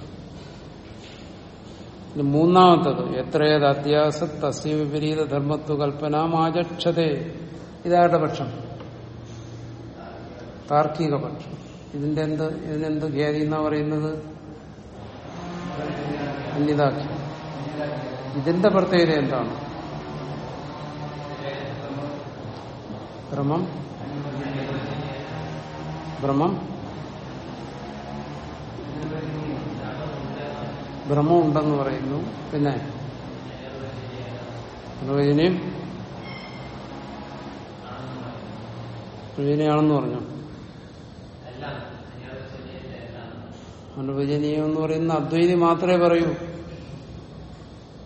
Speaker 1: മൂന്നാമത്തത് എത്രയേത് അധ്യാസ തസ്യ വിപരീത ധർമ്മത്വ കൽപ്പനാമാചക്ഷതേ ഇതാരുടെ പക്ഷം? താർക്കിക പക്ഷം. ഇതിന്റെ എന്ത് ഇതിനെന്ത് ഖ്യാതി എന്നാ പറയുന്നത്? അന്യതാഖ്യം ഇതിന്റെ പ്രത്യേകത എന്താണ്? ഭ്രമം ബ്രഹ്മം. ഭ്രമം ഉണ്ടെന്ന് പറയുന്നു. പിന്നെ പ്രവചനയും പ്രവചനയാണെന്ന് പറഞ്ഞു. അനുവചനീയം എന്ന് പറയുന്ന അദ്വൈതി മാത്രമേ പറയൂ.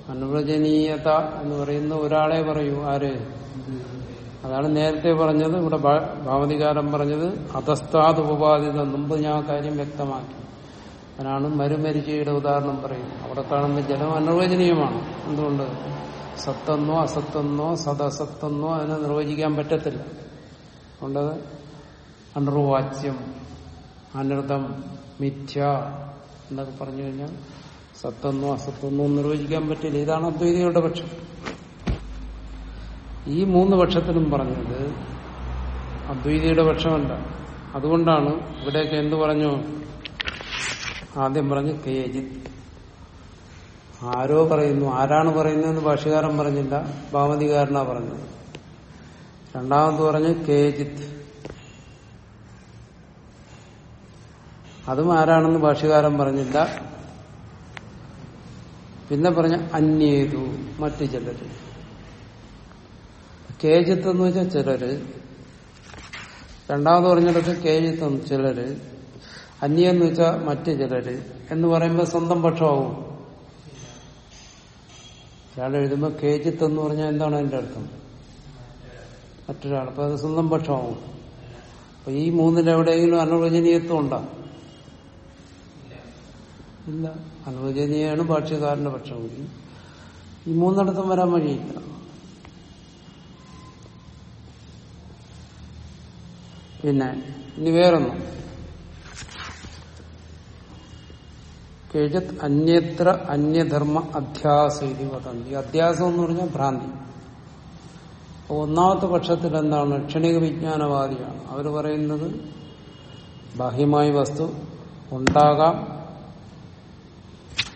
Speaker 1: അനുവചനീയത എന്ന് പറയുന്ന ഒരാളെ പറയൂ. ആര്? അതാണ് നേരത്തെ പറഞ്ഞത് ഇവിടെ ഭാവതികാരം പറഞ്ഞത് അധസ്ഥാത് ഉപാധിത മുമ്പ് ഞാൻ കാര്യം വ്യക്തമാക്കി. അതിനാണ് മരുമരിച്ചയുടെ ഉദാഹരണം പറയും അവിടെ കാണുന്ന ജലം അനിർവചനീയമാണ്. എന്തുകൊണ്ട്? സത്തെന്നോ അസത്തെന്നോ സദസത്തെന്നോ അതിനെ നിർവചിക്കാൻ പറ്റത്തില്ല. അതുകൊണ്ടത് അനർവാച്യം അനൃതം മിഥ്യ എന്നൊക്കെ പറഞ്ഞു കഴിഞ്ഞാൽ സത്തെന്നോ അസത്തെന്നോ നിർവചിക്കാൻ പറ്റില്ല. ഇതാണ് അദ്വൈതികളുടെ പക്ഷം. ഈ മൂന്ന് പക്ഷത്തിലും പറഞ്ഞത് അദ്വൈതിയുടെ പക്ഷമല്ല. അതുകൊണ്ടാണ് ഇവിടെയൊക്കെ എന്ത് പറഞ്ഞു? ആദ്യം പറഞ്ഞു കേജിത് ആരോ പറയുന്നു. ആരാണ് പറയുന്നതെന്ന് ഭാഷകാരൻ പറഞ്ഞില്ല. ഭാവതികാരനാ പറഞ്ഞത്. രണ്ടാമത് പറഞ്ഞു കേജിത് അതും ആരാണെന്ന് ഭാഷകാരൻ പറഞ്ഞില്ല. പിന്നെ പറഞ്ഞ അന്യേതു. മറ്റു ചിലര്. കേജിത്ത് എന്ന് വെച്ചാൽ ചിലര് രണ്ടാമത് പറഞ്ഞിടത്ത് കേജിത്തം ചിലര് അന്യെന്ന് വെച്ചാൽ മറ്റു ചിലര് എന്ന് പറയുമ്പോൾ സ്വന്തം പക്ഷമാവും. ഒരാൾ എഴുതുമ്പോൾ കേജിത്ത് എന്ന് പറഞ്ഞാൽ എന്താണ് അതിന്റെ അർത്ഥം? മറ്റൊരാൾ. അപ്പൊ അത് സ്വന്തം പക്ഷമാവും. അപ്പൊ ഈ മൂന്നിലെവിടെയെങ്കിലും അനുവചനീയത്വം ഉണ്ടോ? ഇല്ല. അനുവചനീയാണ് ഭാഷ്യക്കാരന്റെ പക്ഷമെങ്കിൽ ഈ മൂന്നിടത്തും വരാൻ വഴിയില്ല. പിന്നെ ഇനി വേറൊന്നും. കേജത് അന്യത്ര അന്യധർമ്മ അധ്യാസ ഇത് വദന്തി അധ്യാസം എന്ന് പറഞ്ഞാൽ ഭ്രാന്തി. ഒന്നാമത്തെ പക്ഷത്തിൽ എന്താണ്? ക്ഷണിക വിജ്ഞാനവാദിയാണ്. അവർ പറയുന്നത് ബാഹ്യമായ വസ്തു ഉണ്ടാകാം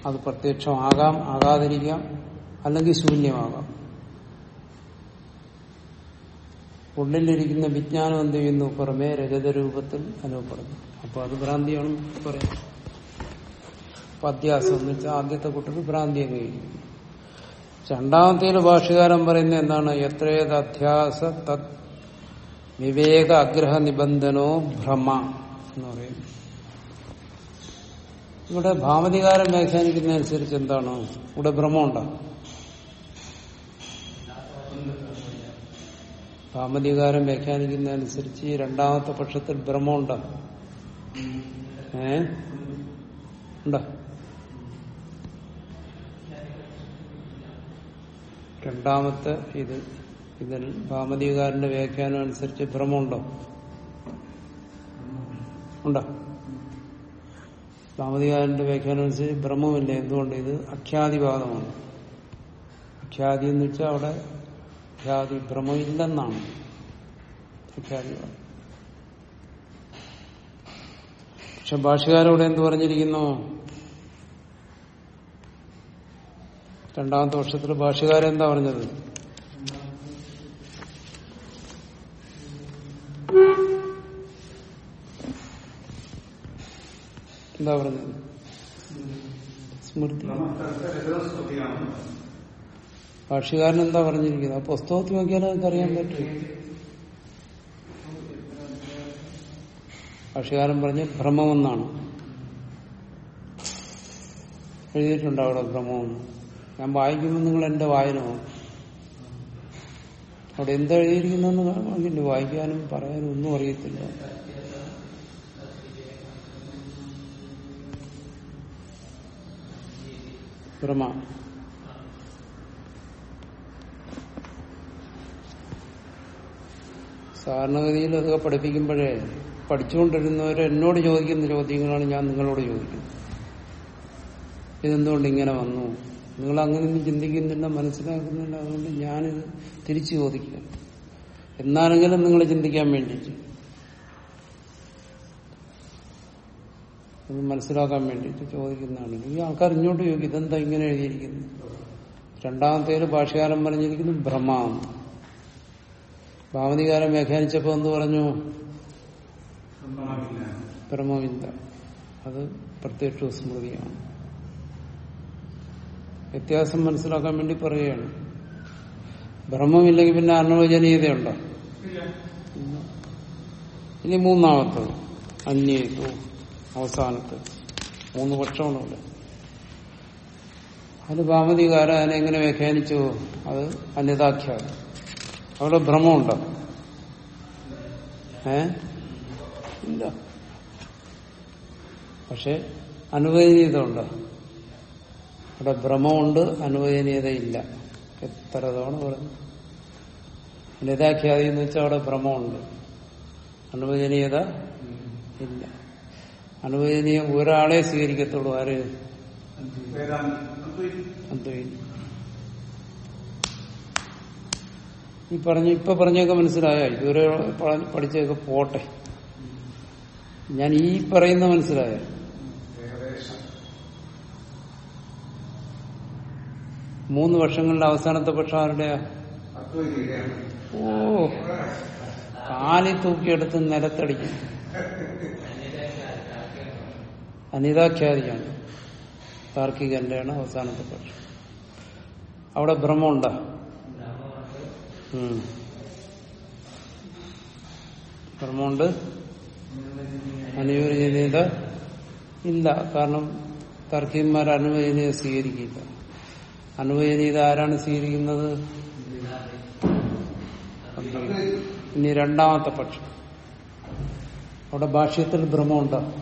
Speaker 1: അത് പ്രത്യക്ഷമാകാം ആകാതിരിക്കാം അല്ലെങ്കിൽ ശൂന്യമാകാം. ഉള്ളിലിരിക്കുന്ന വിജ്ഞാനം എന്ത് ചെയ്യുന്നു? പുറമേ രജതരൂപത്തിൽ അനുഭവപ്പെടുന്നു. അപ്പൊ അത് ഭ്രാന്തിയാണ് പറയാം. അധ്യാസം എന്ന് വെച്ചാൽ ആദ്യത്തെ കൂട്ടത്തിൽ ഭ്രാന്തി എന്ന് ഭാഷകാരൻ പറയുന്നത് എന്താണ്? എത്രയേത് അധ്യാസ തത് വിവേക അഗ്രഹ നിബന്ധനോ ഭ്രമ എന്ന് പറയും. ഇവിടെ ഭാവതികാരം വ്യാഖ്യാനിക്കുന്നതനുസരിച്ച് എന്താണ്? ഇവിടെ ഭ്രമമുണ്ടോ ഭാമതികാരൻ വ്യാഖ്യാനിക്കുന്നതനുസരിച്ച് ഈ രണ്ടാമത്തെ പക്ഷത്തിൽ ബ്രഹ്മമുണ്ടോ? ഏ? ഉണ്ടോ? രണ്ടാമത്തെ ഇത് ഇതിൽ ഭാമതികാരന്റെ വ്യാഖ്യാനം അനുസരിച്ച് ഭ്രമമുണ്ടോ ഉണ്ടോ? ഭാമതികാരന്റെ വ്യാഖ്യാനം അനുസരിച്ച് ഭ്രമമില്ല എന്തുകൊണ്ട്? ഇത് അഖ്യാതിവാദമാണ്. അഖ്യാതി എന്ന് വെച്ചാൽ അവിടെ അഖ്യാതി ഭ്രമമില്ലെന്നാണ് അഖ്യാതിവാദം പക്ഷെ ഭാഷകാരോട് എന്ത് പറഞ്ഞിരിക്കുന്നു? രണ്ടാമത്തെ വർഷത്തിൽ ഭാഷകാരെന്താ പറഞ്ഞത്? എന്താ പറഞ്ഞത്? സ്മൃതി. ഭാഷകാരൻ എന്താ പറഞ്ഞിരിക്കുന്നത്? ആ പുസ്തകത്തിൽ നോക്കിയാൽ നമുക്ക് അറിയാൻ പറ്റും. ഭാഷകാരൻ പറഞ്ഞ ഭ്രമമെന്നാണ്. എഴുതിയിട്ടുണ്ട് അവിടെ ഭ്രമമെന്ന്? ഞാൻ വായിക്കുമ്പോൾ നിങ്ങൾ എന്റെ വായന. അവിടെ എന്താ എഴുതിയിരിക്കുന്നതെന്ന് കാണുമെങ്കിൽ വായിക്കാനും പറയാനും ഒന്നും അറിയത്തില്ല. ഭ്രമ. സാധാരണഗതിയിൽ അതൊക്കെ പഠിപ്പിക്കുമ്പോഴേ പഠിച്ചുകൊണ്ടിരുന്നവർ എന്നോട് ചോദിക്കുന്ന ചോദ്യങ്ങളാണ് ഞാൻ നിങ്ങളോട് ചോദിക്കുന്നത്. ഇതെന്തുകൊണ്ട് ഇങ്ങനെ വന്നു? നിങ്ങൾ അങ്ങനെയൊന്നും ചിന്തിക്കുന്നില്ല മനസ്സിലാക്കുന്നില്ല. അതുകൊണ്ട് ഞാനിത് തിരിച്ചു ചോദിക്കുക. എന്നാണെങ്കിലും നിങ്ങൾ ചിന്തിക്കാൻ വേണ്ടിയിട്ട്. മനസ്സിലാക്കാൻ വേണ്ടിയിട്ട് ചോദിക്കുന്നതാണ്. ഈ ആൾക്കാർ ഇങ്ങോട്ട് ചോദിക്കും ഇതെന്താ ഇങ്ങനെ എഴുതിയിരിക്കുന്നു രണ്ടാമത്തേത് ഭാഷകാരൻ പറഞ്ഞിരിക്കുന്നു ഭ്രമാന്ന് ഭാവതികാരൻ വ്യാഖ്യാനിച്ചപ്പോ എന്ത് പറഞ്ഞു? പരമവിന്ദ അത് പ്രത്യക്ഷ സ്മൃതിയാണ്. വ്യത്യാസം മനസ്സിലാക്കാൻ വേണ്ടി പറയുകയാണ്. ബ്രഹ്മമില്ലെങ്കിൽ പിന്നെ അനുവചനീയതയുണ്ടോ. ഇനി മൂന്നാമത്തത്. അന്യേതു അവസാനത്ത്. മൂന്ന് പക്ഷമാണ് ഇവിടെ അത് ഭാമതികാരൻ അതിനെങ്ങനെ വ്യാഖ്യാനിച്ചു? അത് അന്യതാഖ്യാനം അവിടെ ഭ്രമമുണ്ടോ? ഏ? ഇല്ല. പക്ഷെ അനുവദനീയത ഉണ്ടോ അവിടെ ഭ്രമമുണ്ട് അനുവദനീയതയില്ല. എത്ര തവണ പറഞ്ഞു? ലതാഖ്യാതി എന്ന് വെച്ചാൽ അവിടെ ഭ്രമമുണ്ട്. അനുവദനീയത ഇല്ല. അനുവദനീയ ഒരാളെ സ്വീകരിക്കത്തുള്ളൂ. ആര്?
Speaker 2: വേദാന്തം
Speaker 1: ഈ പറഞ്ഞ ഇപ്പൊ പറഞ്ഞൊക്കെ മനസ്സിലായോ? ഇതുവരെ പഠിച്ചൊക്കെ പോട്ടെ. ഞാൻ ഈ പറയുന്ന മനസ്സിലായോ? മൂന്ന് വർഷങ്ങളുടെ അവസാനത്തെ പക്ഷം ആരുടെയാ? ഓ കാലി തൂക്കിയെടുത്ത് നിലത്തടിക്കും. അനിതാഖ്യാതിയാണ് താർക്കികന്റെയാണ് അവസാനത്തെ പക്ഷം. അവിടെ ഭ്രമമുണ്ടോ ഉം. ഭ്രമമുണ്ട് അനുയോജനീയത ഇല്ല. കാരണം തർക്കീന്മാർ അനുവചനീയത സ്വീകരിക്കില്ല. അനുവചനീയത ആരാണ് സ്വീകരിക്കുന്നത്? ഇനി രണ്ടാമത്തെ പക്ഷം. അവിടെ ഭാഷ്യത്തിൽ ഭ്രമമുണ്ടോ.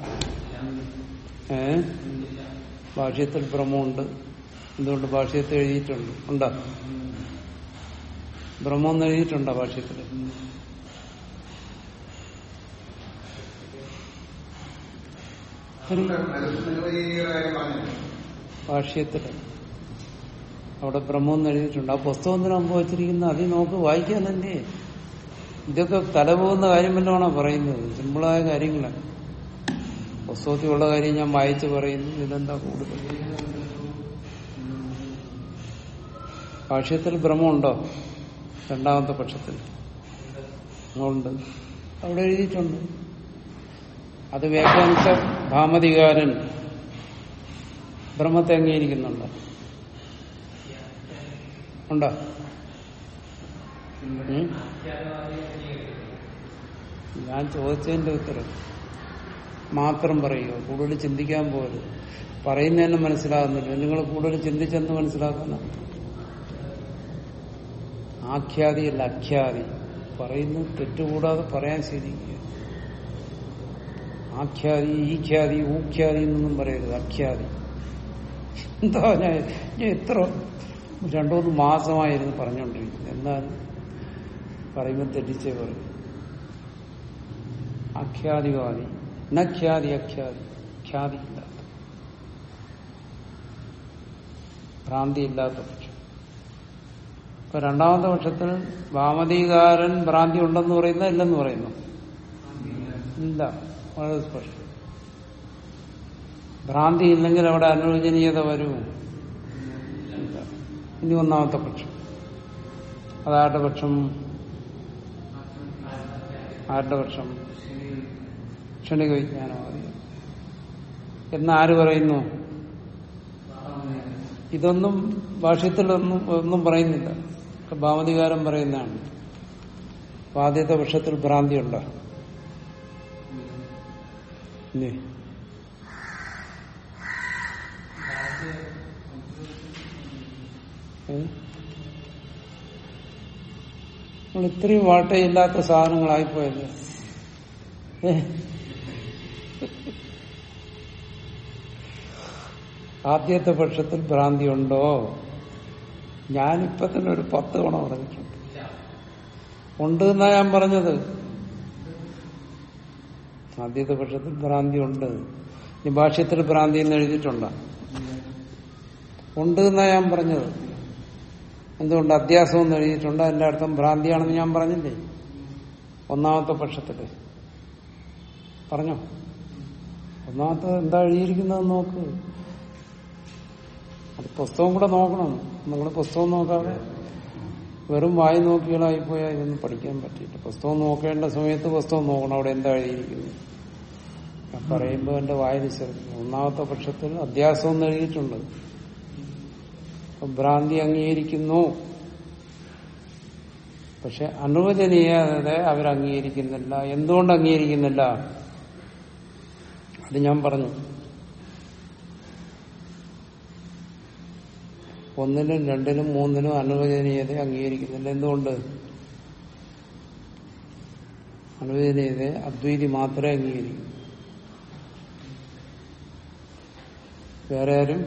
Speaker 1: ഏ? ഭാഷ്യത്തിൽ ഭ്രമമുണ്ട്. എന്തുകൊണ്ട് ഭാഷ്യത്തെ എഴുതിയിട്ടുണ്ട്? ഉണ്ടോ? ഭ്രമം എന്ന് ഭാഷത്തിൽ ഭാഷ്യത്തിൽ അവിടെ ബ്രഹ്മം എന്ന് എഴുതിയിട്ടുണ്ട്. ആ പുസ്തകം എന്തിനാ മുമ്പ് വെച്ചിരിക്കുന്ന അതിൽ വായിക്കാൻ തന്നെ. ഇതൊക്കെ തലപോകുന്ന കാര്യം വല്ലതാണോ പറയുന്നത്? സിമ്പിളായ കാര്യങ്ങളാണ്. പുസ്തകത്തിലുള്ള കാര്യം ഞാൻ വായിച്ച് പറയുന്നു. ഇതെന്താ കൂടുതൽ? ഭാഷ്യത്തിൽ ഭ്രമമുണ്ടോ രണ്ടാമത്തെ പക്ഷത്തിൽ. ഉണ്ട് അവിടെ എഴുതിയിട്ടുണ്ട്. അത് വ്യാഖ്യാനിച്ച ഭാമതികാരൻ ബ്രഹ്മത്തെ അംഗീകരിക്കുന്നുണ്ട്. ഉണ്ടോ? ഞാൻ ചോദിച്ചതിന്റെ ഉത്തരം മാത്രം പറയുക. കൂടുതൽ ചിന്തിക്കാൻ പോകരുത് പറയുന്നതന്നെ മനസ്സിലാകുന്നില്ല. നിങ്ങൾ കൂടുതൽ ചിന്തിച്ചെന്ന് മനസ്സിലാക്കണം ആഖ്യാതിയല്ല അഖ്യാതി. പറയുന്നു തെറ്റുകൂടാതെ പറയാൻ ശരിക്കുക ആഖ്യാതി ഈഖ്യാതി ഊഖ്യാതി എന്നൊന്നും പറയരുത്. അഖ്യാതി. എന്താ ഞാൻ ഞാൻ എത്ര രണ്ടു മൂന്ന് മാസമായിരുന്നു പറഞ്ഞുകൊണ്ടിരിക്കുന്നത്. എന്നാൽ പറയുമ്പോൾ തെറ്റിച്ചേ പറയും. അഖ്യാതിവാദി നഖ്യാതി അഖ്യാതി. ഖ്യാതി ഇല്ലാത്ത. ഭ്രാന്തി ഇല്ലാത്ത പക്ഷം. ഇപ്പൊ രണ്ടാമത്തെ പക്ഷത്തിൽ വാമതീകാരൻ ഭ്രാന്തി ഉണ്ടെന്ന് പറയുന്ന ഇല്ലെന്ന് പറയുന്നു? ഇല്ല. വളരെ സ്പഷ്ടം. ഭ്രാന്തി ഇല്ലെങ്കിൽ അവിടെ അനുവചനീയത വരൂ. ഇനി ഒന്നാമത്തെ പക്ഷം. അതാരുടെ പക്ഷം? ആരുടെ പക്ഷം? ക്ഷണിക വിജ്ഞാനവാദി. എന്നാര് പറയുന്നു? ഇതൊന്നും ഭാഷ്യത്തിലൊന്നും ഒന്നും പറയുന്നില്ല. ഒക്കെ ഭാമതികാരം പറയുന്നതാണ്. അപ്പൊ ആദ്യത്തെ വർഷത്തിൽ ഭ്രാന്തി ഉണ്ടോ ഇത്രയും വാട്ടയില്ലാത്ത സാധനങ്ങളായിപ്പോയത്? ആദ്യത്തെ പക്ഷത്തിൽ ഭ്രാന്തി ഉണ്ടോ ഞാനിപ്പൊ തന്നെ ഒരു പത്ത് തവണ പറഞ്ഞിട്ടുണ്ട്. ഉണ്ട് എന്നാ ഞാൻ പറഞ്ഞത്. ആദ്യത്തെ പക്ഷത്തിൽ ഭ്രാന്തി ഉണ്ട് ഈ ഭാഷ്യത്തിൽ ഭ്രാന്തി എന്ന് എഴുതിയിട്ടുണ്ടോ. ഉണ്ട് എന്നാ ഞാൻ പറഞ്ഞത്. എന്തുകൊണ്ട് അധ്യാസം എന്ന് എഴുതിയിട്ടുണ്ട്? അതിന്റെ അർത്ഥം ഭ്രാന്തിയാണെന്ന് ഞാൻ പറഞ്ഞില്ലേ? ഒന്നാമത്തെ പക്ഷത്തിൽ പറഞ്ഞോ? ഒന്നാമത്തെ എന്താ എഴുതിയിരിക്കുന്നത് നോക്ക്. പുസ്തകം കൂടെ നോക്കണം. നിങ്ങൾ പുസ്തകം നോക്കാതെ വെറും വായി നോക്കികളായി പോയാൽ ഇതൊന്നും പഠിക്കാൻ പറ്റില്ല പുസ്തകം നോക്കേണ്ട സമയത്ത് പുസ്തകം നോക്കണം. അവിടെ എന്താ എഴുതിയിരിക്കുന്നത്? ഞാൻ പറയുമ്പോൾ എന്റെ വായന ശ്രദ്ധിക്കും ഒന്നാമത്തെ പക്ഷത്തിൽ അധ്യാസം എന്ന് എഴുതിയിട്ടുണ്ട്. ഭ്രാന്തി അംഗീകരിക്കുന്നു. പക്ഷെ അനുവചനീയതെ അവർ അംഗീകരിക്കുന്നില്ല എന്തുകൊണ്ട് അംഗീകരിക്കുന്നില്ല? അത് ഞാൻ പറഞ്ഞു. ഒന്നിലും രണ്ടിനും മൂന്നിനും അനുവചനീയത അംഗീകരിക്കുന്നില്ല എന്തുകൊണ്ട്? അനുവചനീയത അദ്വൈതി മാത്രമേ അംഗീകരിക്കൂ. വേറെ ആരും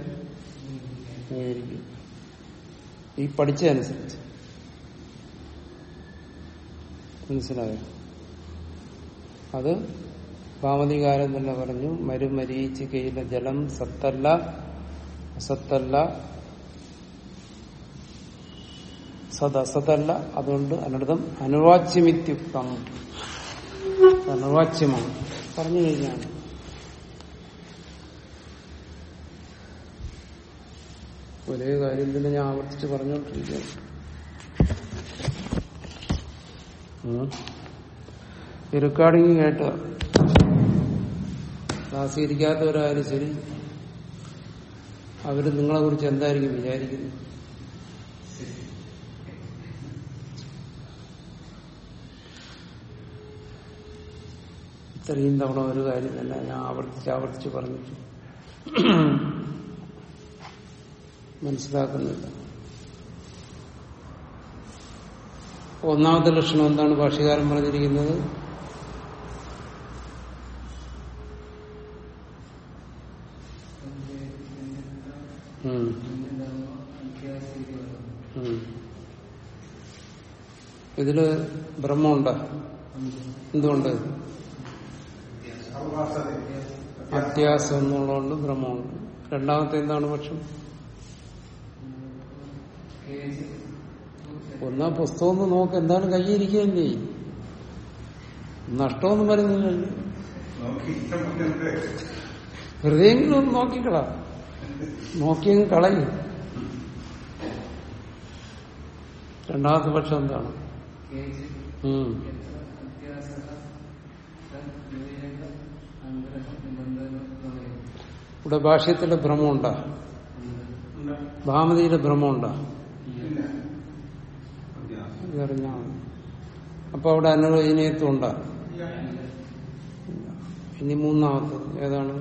Speaker 1: അംഗീകരിക്കും. ഈ പഠിച്ചതനുസരിച്ച്. മനസ്സിലായോ? അത് ഭാമതികാരം തന്നെ പറഞ്ഞു മരുമരീച്ചിക്കയിലെ ജലം സത്തല്ല അസത്തല്ല സത് അസതല്ല അതുകൊണ്ട് അനർത്ഥം അനുവാച്യമിത്യുക്തം. അനുവാച്യമാണ്. പറഞ്ഞു കഴിഞ്ഞാണ്. ഒരേ കാര്യം തന്നെ ഞാൻ ആവർത്തിച്ച് പറഞ്ഞുകൊണ്ടിരിക്കുകയാണ് റെക്കോർഡിങ് കേട്ട. ക്ലാസ്സിരിക്കാത്തവരായാലും ശരി. അവർ നിങ്ങളെ കുറിച്ച് എന്തായിരിക്കും വിചാരിക്കുന്നത്? ഇത്രയും തവണ ഒരു കാര്യം തന്നെ ഞാൻ ആവർത്തിച്ച് ആവർത്തിച്ച് പറഞ്ഞിട്ട് മനസ്സിലാക്കുന്നില്ല. ഒന്നാമത്തെ ലക്ഷണം എന്താണ് ഭാഷകാരൻ പറഞ്ഞിരിക്കുന്നത്. ഇതിൽ ബ്രഹ്മമുണ്ടോ. എന്തുകൊണ്ട്? അത്യാസം എന്നുള്ളതുകൊണ്ട് ബ്രഹ്മമുണ്ട് രണ്ടാമത്തെ എന്താണ് പക്ഷം? ഒന്നാ പുസ്തകം ഒന്ന് നോക്ക് എന്താണ് കയ്യിരിക്കുകയല്ലേ നഷ്ടമൊന്നും വരുന്നില്ലല്ലോ ഹൃദയങ്ങളും ഒന്ന് നോക്കിക്കളാ നോക്കിയങ്ങ് കളയും. രണ്ടാമത്തെ പക്ഷം എന്താണ്? ഉം. ഇവിടെ ഭാഷ്യത്തിലെ ഭ്രമമുണ്ടാ? ഭാമതിയിലെ ഭ്രമമുണ്ടാ? ഇതറിഞ്ഞാ. അപ്പൊ അവിടെ അനുവചനീയത്വം ഉണ്ടാ? ഇനി മൂന്നാമത്തത് ഏതാണ്?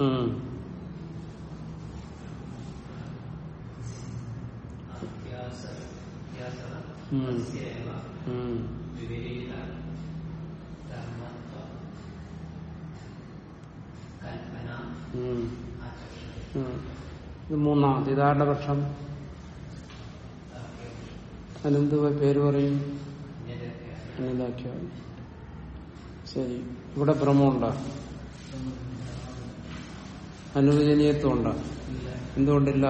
Speaker 1: ഉം. ഇത് മൂന്നാമത് ഇതാരുടെ പക്ഷം അനന്ത് പേര് പറയും അനിതാഖ്യാനം ശരി ഇവിടെ ഭ്രമമുണ്ടോ അനുവചനീയത്വം ഉണ്ടോ എന്തുകൊണ്ടില്ല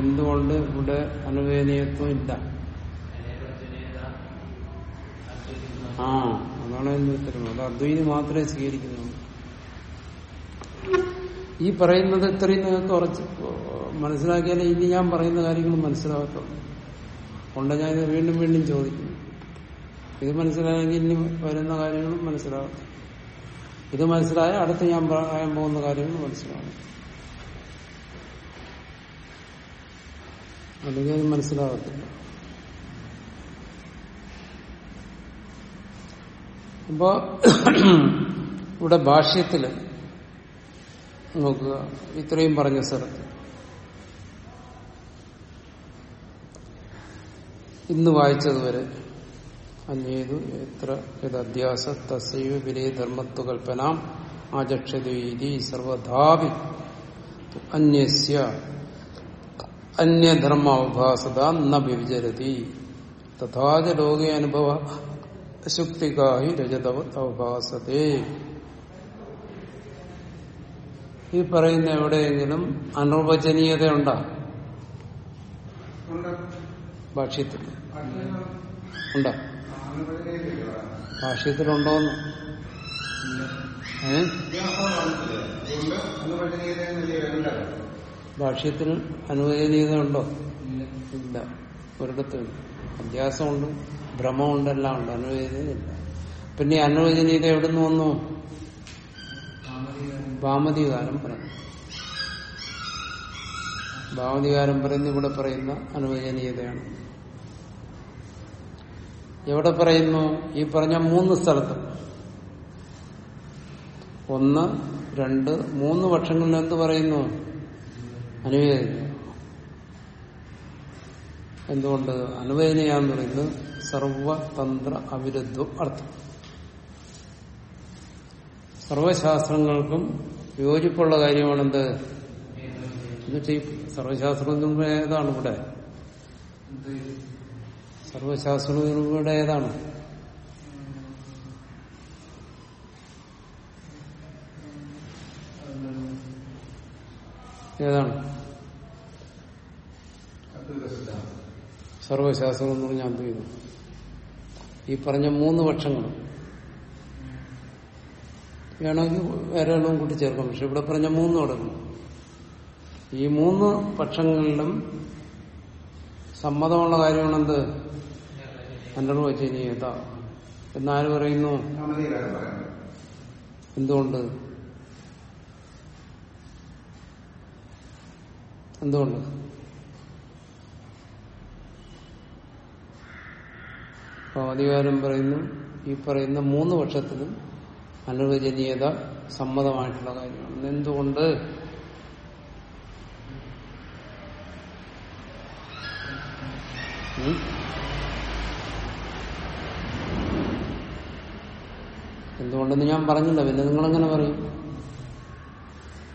Speaker 1: എന്തുകൊണ്ട് ഇവിടെ അനുവേദനീയത്വം ഇല്ല? ആ അതാണ് എന്റെ അത് അദ്വൈതി മാത്രമേ സ്വീകരിക്കുന്നുള്ളൂ. ഈ പറയുന്നത് ഇത്രയും നിങ്ങൾക്ക് ഉറച്ച് മനസ്സിലാക്കിയാലേ ഇനി ഞാൻ പറയുന്ന കാര്യങ്ങൾ മനസ്സിലാകത്തുള്ളൂ. കൊണ്ട് ഞാൻ വീണ്ടും വീണ്ടും ചോദിക്കുന്നു. ഇത് മനസ്സിലായെങ്കിൽ ഇനി വരുന്ന കാര്യങ്ങളും മനസ്സിലാകും ഇത് മനസ്സിലായ അടുത്ത് ഞാൻ പറയാൻ പോകുന്ന കാര്യങ്ങൾ മനസ്സിലാവും അല്ലെങ്കിൽ അത് മനസ്സിലാകത്തില്ല അപ്പോ ഇവിടെ ഭാഷ്യത്തിൽ നോക്കുക. ഇത്രയും പറഞ്ഞ സ്ഥലത്ത്. ഇന്ന് വായിച്ചതുവരെ അന്യേതു എത്ര അധ്യാസ തസ്സൈവ വിലയ ധർമ്മത്വ കൽപ്പനാം ആചക്ഷതീതി സർവധാപി. അന്യസ്യ അന്യധർമാവഭാസത ന വിവിചരതി. തഥാച ലോകേ അനുഭവ ശുക്തികായി രജതവത് അവഭാസത്തെ ഈ പറയുന്ന എവിടെയെങ്കിലും അനുവചനീയത ഉണ്ടോ. ഭാഷ്യത്തിൽ. ഉണ്ടോ. ഭാഷ്യത്തിലുണ്ടോന്ന് ഭാഷ്യത്തിൽ അനുവദനീയത ഉണ്ടോ ഇല്ല. ഒരിടത്തും ഇല്ല. അധ്യാസമുണ്ട് ഭ്രമമുണ്ട് എല്ലാം ഉണ്ട് അനുവചനീയതയില്ല പിന്നെ അനുവദനീയത എവിടെ എവിടുന്ന് വന്നു? ഭാമതികാരം പറഞ്ഞു. ഭാമതികാരം പറയുന്ന ഇവിടെ പറയുന്ന അനുവചനീയതയാണ് എവിടെ പറയുന്നു? ഈ പറഞ്ഞ മൂന്ന് സ്ഥലത്ത്. ഒന്ന് രണ്ട് മൂന്ന് പക്ഷങ്ങളിൽ എന്ത് പറയുന്നു? അനുവേദന എന്തുകൊണ്ട്? അനുവേദനയാന്ന് പറയുന്നത് സർവതന്ത്ര അവിരുദ്ധ അർത്ഥം. സർവശാസ്ത്രങ്ങൾക്കും യോജിപ്പുള്ള കാര്യമാണെന്ത്? എന്നുവെച്ചാൽ സർവശാസ്ത്രം ഏതാണ് ഇവിടെ? സർവശാസ്ത്രത്തിനും ഇവിടെ ഏതാണ്? ഏതാണ് സർവശാസ്ത്രം എന്ന് പറഞ്ഞാൽ അദ്വൈതം ഈ പറഞ്ഞ മൂന്ന് പക്ഷങ്ങൾ. വേണമെങ്കിൽ വേറെ എല്ലാം കൂട്ടി ചേർക്കാം. പക്ഷെ ഇവിടെ പറഞ്ഞ മൂന്ന് തുടങ്ങും. ഈ മൂന്ന് പക്ഷങ്ങളിലും സമ്മതമുള്ള കാര്യമാണെന്ത്? അനർവചനീയത എന്നാര് പറയുന്നു? എന്തുകൊണ്ട്? എന്തുകൊണ്ട്? അധികാരം പറയുന്നു ഈ പറയുന്ന മൂന്ന് പക്ഷത്തിലും അനുവചനീയത സമ്മതമായിട്ടുള്ള കാര്യമാണ്. എന്തുകൊണ്ട് ഉം? എന്തുകൊണ്ടെന്ന് ഞാൻ പറഞ്ഞില്ല പിന്നെ നിങ്ങളെങ്ങനെ പറയും?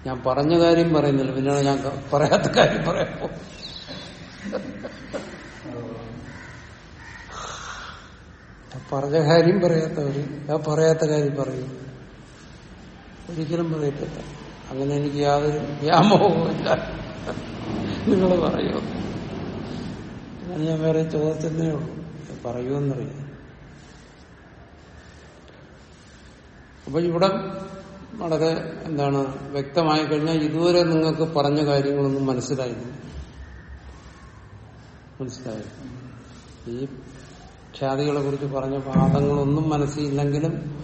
Speaker 1: ഞാൻ പറഞ്ഞ കാര്യം പറയുന്നില്ല. പിന്നെ ഞാൻ പറയാത്ത കാര്യം പറയാമോ ഞാൻ പറഞ്ഞ കാര്യം പറയാത്തവര് ഞാൻ പറയാത്ത കാര്യം പറയും. ഒരിക്കലും പറയത്തില്ല. അങ്ങനെ എനിക്ക് യാതൊരു വ്യാമോഹമില്ല നിങ്ങൾ പറയൂ? ഞാൻ ഞാൻ വേറെ ചോദിച്ചതേ ഉള്ളൂ. പറയുമെന്നറിയാം അപ്പൊ ഇവിടെ വളരെ എന്താണ് വ്യക്തമായി കഴിഞ്ഞാൽ ഇതുവരെ നിങ്ങൾക്ക് പറഞ്ഞ കാര്യങ്ങളൊന്നും മനസ്സിലായില്ല. മനസ്സിലായി ഈ ഖ്യാതികളെ കുറിച്ച് പറഞ്ഞ പാഠങ്ങളൊന്നും മനസ്സിലില്ലെങ്കിലും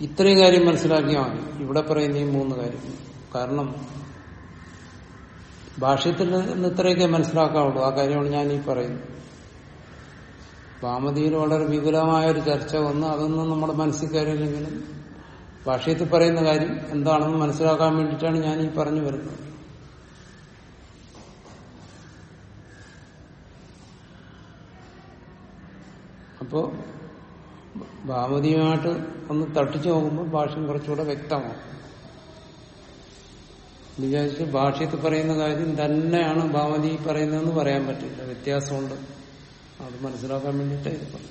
Speaker 1: ഇത്രയും കാര്യം മനസ്സിലാക്കിയാൽ മതി. ഇവിടെ പറയുന്ന ഈ മൂന്ന് കാര്യം. കാരണം ഭാഷ്യത്തിൽ നിന്ന് ഇത്രയൊക്കെ മനസ്സിലാക്കാവുള്ളൂ. ആ കാര്യമാണ് ഞാൻ ഈ പറയുന്നത്. വാമതിയിൽ വളരെ വിപുലമായ ഒരു ചർച്ച വന്ന്. അതൊന്നും നമ്മുടെ മനസ്സിൽ കയറിയില്ലെങ്കിലും ഭാഷയത്തിൽ പറയുന്ന കാര്യം എന്താണെന്ന് മനസ്സിലാക്കാൻ വേണ്ടിയിട്ടാണ് ഞാൻ ഈ പറഞ്ഞു വരുന്നത്. അപ്പോ ഭാമതിയുമായിട്ട് ഒന്ന് തട്ടിച്ചു നോക്കുമ്പോൾ ഭാഷ്യം കുറച്ചുകൂടെ വ്യക്തമാവും വിചാരിച്ച് ഭാഷ്യത്തിൽ പറയുന്ന കാര്യം തന്നെയാണ് ഭാമതി പറയുന്നതെന്ന് പറയാൻ പറ്റില്ല. വ്യത്യാസമുണ്ട്. അത് മനസ്സിലാക്കാൻ വേണ്ടിയിട്ടേ ഇത് പറഞ്ഞു.